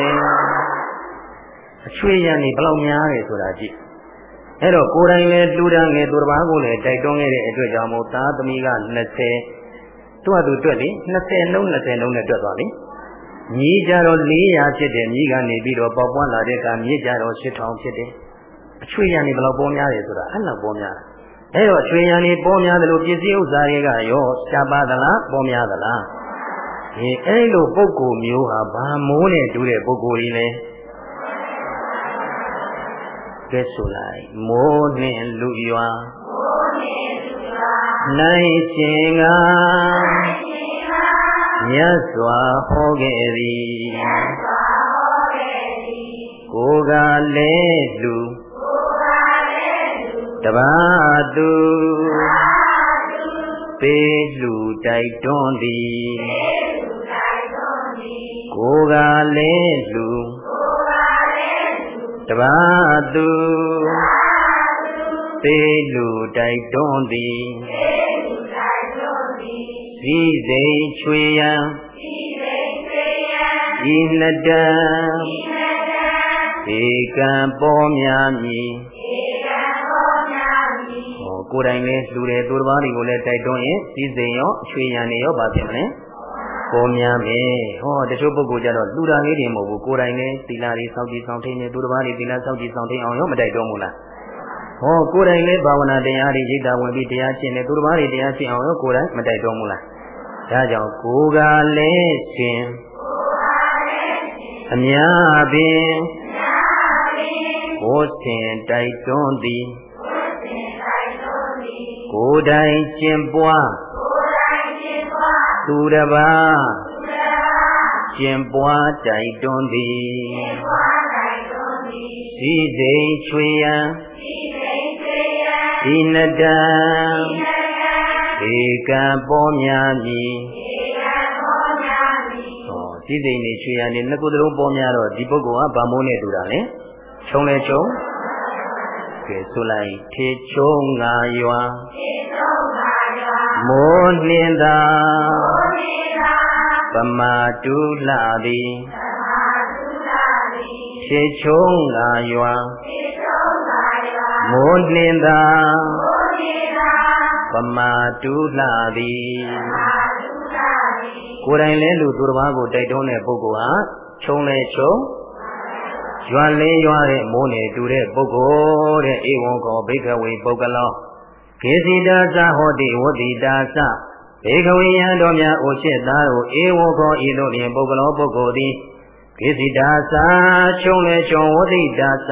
အချွေရံနေဘယ်လောက်များတယ်ဆိုတာကြည့်အဲ့တော့ကိုယ်တိုင်လည်းတူတန်းငယ်သူတစ်ပါးကိုလည်းတိုက်တွန်းခဲ့တဲ့အတွက်ကြောင့်မို့သားသမီးက20 သူ့အတူတွက်လေ20လုံး20လုံးနဲ့တွက်သွားပြီမြည်ကြတော့400ဖြစ်တယ်မြည်ကနေပြီးတော့ပေါက်ပွားလာတဲ့အခါမြည်ကြတော့8000ဖြစ်တယ်အချွေရံနေဘယ်လောက်ပေါ်များတယ်ဆိုတာအဲ့လောက်ပေါ်များအဲ့တော့အချွေရံနေပေါ်များတယ်လို့ပစ္စည်းဥစ္စာတွေကရောရှားပါသလားပေါ်များသလားဒီအဲ့လိုပုံကိုမျိုးဟာဘာမိုးနဲ့တူတဲ့ပုံကိုကြီးလဲကဲဆိုလိုက်မိုးနှင့်လူရွာနို င်ရှင်ကမြတ်စွာဟောခဲ့သည်ကိုယ်ကလည်းလူတပါသူပေးလူတိုက်တွန်းသည်ကိုယ်ကလည်းလူတပါသူ ပေးလူတိုက်တွန်းသည်စည်းစိမ်ချွေရန်ဤနှစ်တံဧကံပေါ်များမည်ဟောကိုယ်တိုင်လည်းလှူတယ်သူတစ်ပါးတွေကိုလည်းတိုက်တွန်းရင်စည်းစိမ်ရောအချွေရန်တွေရောပါဖြစ်မလဲပေါ်များမယ်ဟောတချို့ပုဂ္ဂိုလ်ကြတော့လူတာလေးတွေမဟုတ်ဘူးကိုယ်တိုင်လည်းသီလတွေစောင့်ကြည့်ဆောင်ထိန်နေသူတစ်ပါးတွေသီလစောင့်ကြည့်ဆောင်ထိန်အောင်ရောမတိုက်တွန်းဘူးလား ဟောကိုယ်တိုင်လည်းဘာဝနာတရားတွေရိတ်တာဝင်ပြီးတရားကျင့်တယ်သူတစ်ပါးတွေတရားကျင့်အောင်ရောကိုယ်တိုင်မတိုက်တွန်းဘူးလားဒါကြောင့်ကိုယ်ကလည်းရှင်အများပင်ကိုယ်စင်တိုက်တွန်းသည်ကိုယ်တိုင်ကျင့်ပွားသူတစ်ပါးကျင့်ပွားတိုက်တွန်းသည်စီစိန်ချွေရန် ဒီနတံဧကံပေါ်များမည်ဟောစီစိန်နေချွေရန်နေနှစ်ခုသလုံးပေါ်များတော့ဒီပုဂ္ဂိုလ်ကဗာမိုးနဲ့တူတာလေခြုံလေခြုံကဲဆိုလိုက်ထေချုံငါရွာမိုးနှင်းသာပမာတူလာသည်ထေချုံငါရွာ မိုးနှင်းသာပမာတူလာသည်ကိုယ်တိုင်လဲလူသူတစ်ပါးကိုတိုက်တွန်းတဲ့ပုဂ္ဂိုလ်ဟာခြုံလဲခြုံရွာလင်းရွာတဲ့မိုးနေတူတဲ့ပုဂ္ဂိုလ်တဲ့ဧဝံကောဘိကဝေပုဂ္ဂလောကေစီတာသဟောတိဝတိတာသဘေကဝေယံတော်များအိုချစ်သားတို့ဧဝံကောဤတို့လျင်ပုဂ္ဂလောပုဂ္ဂိုလ်သည်ကေစီတာသခြုံလေခြုံဝတိတာသ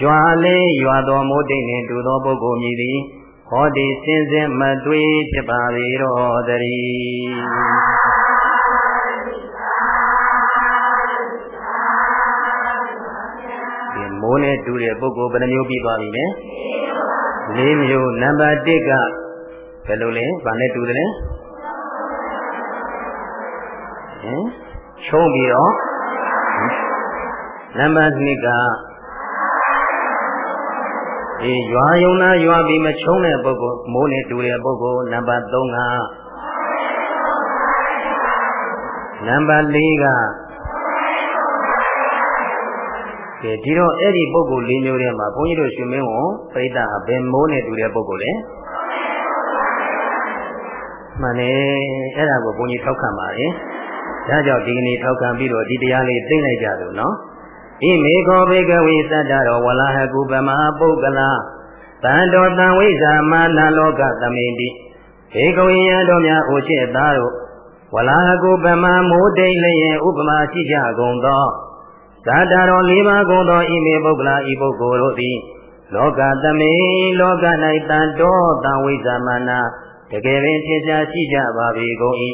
ရွာလေးရွာတော်မိုးတိတ်နှင့်တူသောပုဂ္ဂိုလ်မြည်သည်ဟောဒီစင်စင်မတွေးဖြစ်ပါလေတော်တည်းဒီမိုးနဲ့တူတဲ့ပုဂ္ဂိုလ်ဘယ်နှမျိုးပြီးသွားပြီလဲလေးမျိုးနံပါတ်1ကဘယ်လိုလဲဗာနဲ့တူတယ်လဲဟင်ချုံးပြီးတော့နံပါတ်2က အေးရွာယုံနာရွာပြီးမချုံးတဲ့ပုဂ္ဂိုလ်မိုးနဲ့တူတဲ့ပုဂ္ဂိုလ်နံပါတ်3ကနံပါတ်4ကကဲဒီတော့အဲ့ဒီပုဂ္ဂိုလ်၄မျိုးထဲမှာဘုန်းကြီးတို့ရှင်မင်းဝန်ပြိဿဟာဘယ်မိုးနဲ့တူတဲ့ပုဂ္ဂိုလ်လဲမှန်တယ်အဲ့ဒါကိုဘုန်းကြီးထောက်ခံပါတယ်ဒါကြောင့်ဒီကနေ့ထောက်ခံပြီးတော့ဒီတရားလေးသိလိုက်ကြလို့နော် ဣမေခောဘေကဝိသတ္တရောဝလာဟကုပမပုဂ္ဂလာတန်တော်တန်ဝိဇာမာနလောကသမိတိဘေကဝိယံတော်များအိုချစ်သားတို့ဝလာဟကုပမမိုးတိတ်လျင်ဥပမာရှိကြကုန်သောဇာတာတော်၄ပါးကုန်သောဣမေပုဂ္ဂလာဤပုဂ္ဂိုလ်တို့သည်လောကသမိလောက၌တန်တော်တန်ဝိဇာမာနတကယ်ပင်ထင်ရှားရှိကြပါပေကုန်၏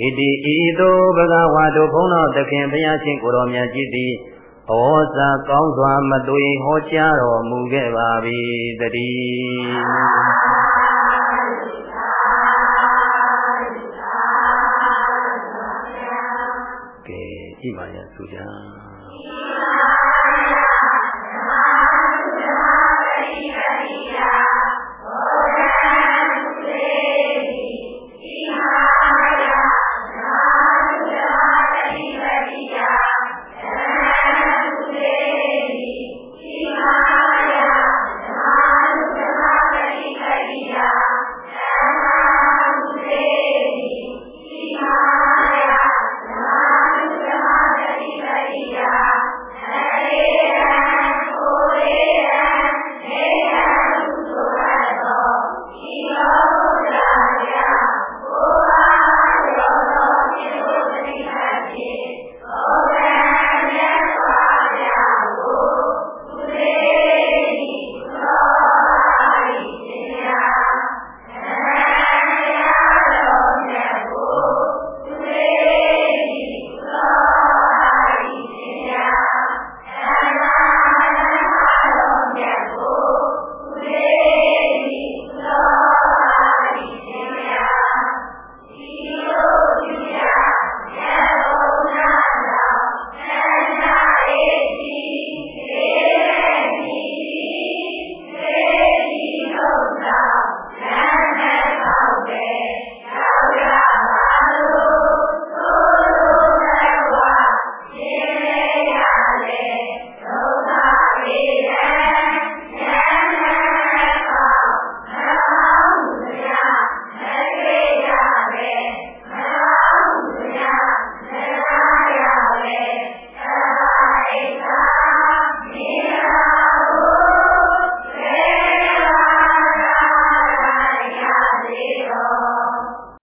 ဣတိဤသို့ဘဂဝါတို့ဘုန်းတော်သခင်ဘုရားရှင်ကိုယ်တော်မြတ်ကြီးသည် ဩဇာကောင်းစွာမသွေဟောကြားတော်မူခဲ့ပါပြီတည်းကဲကြည့်ပါရသူကြ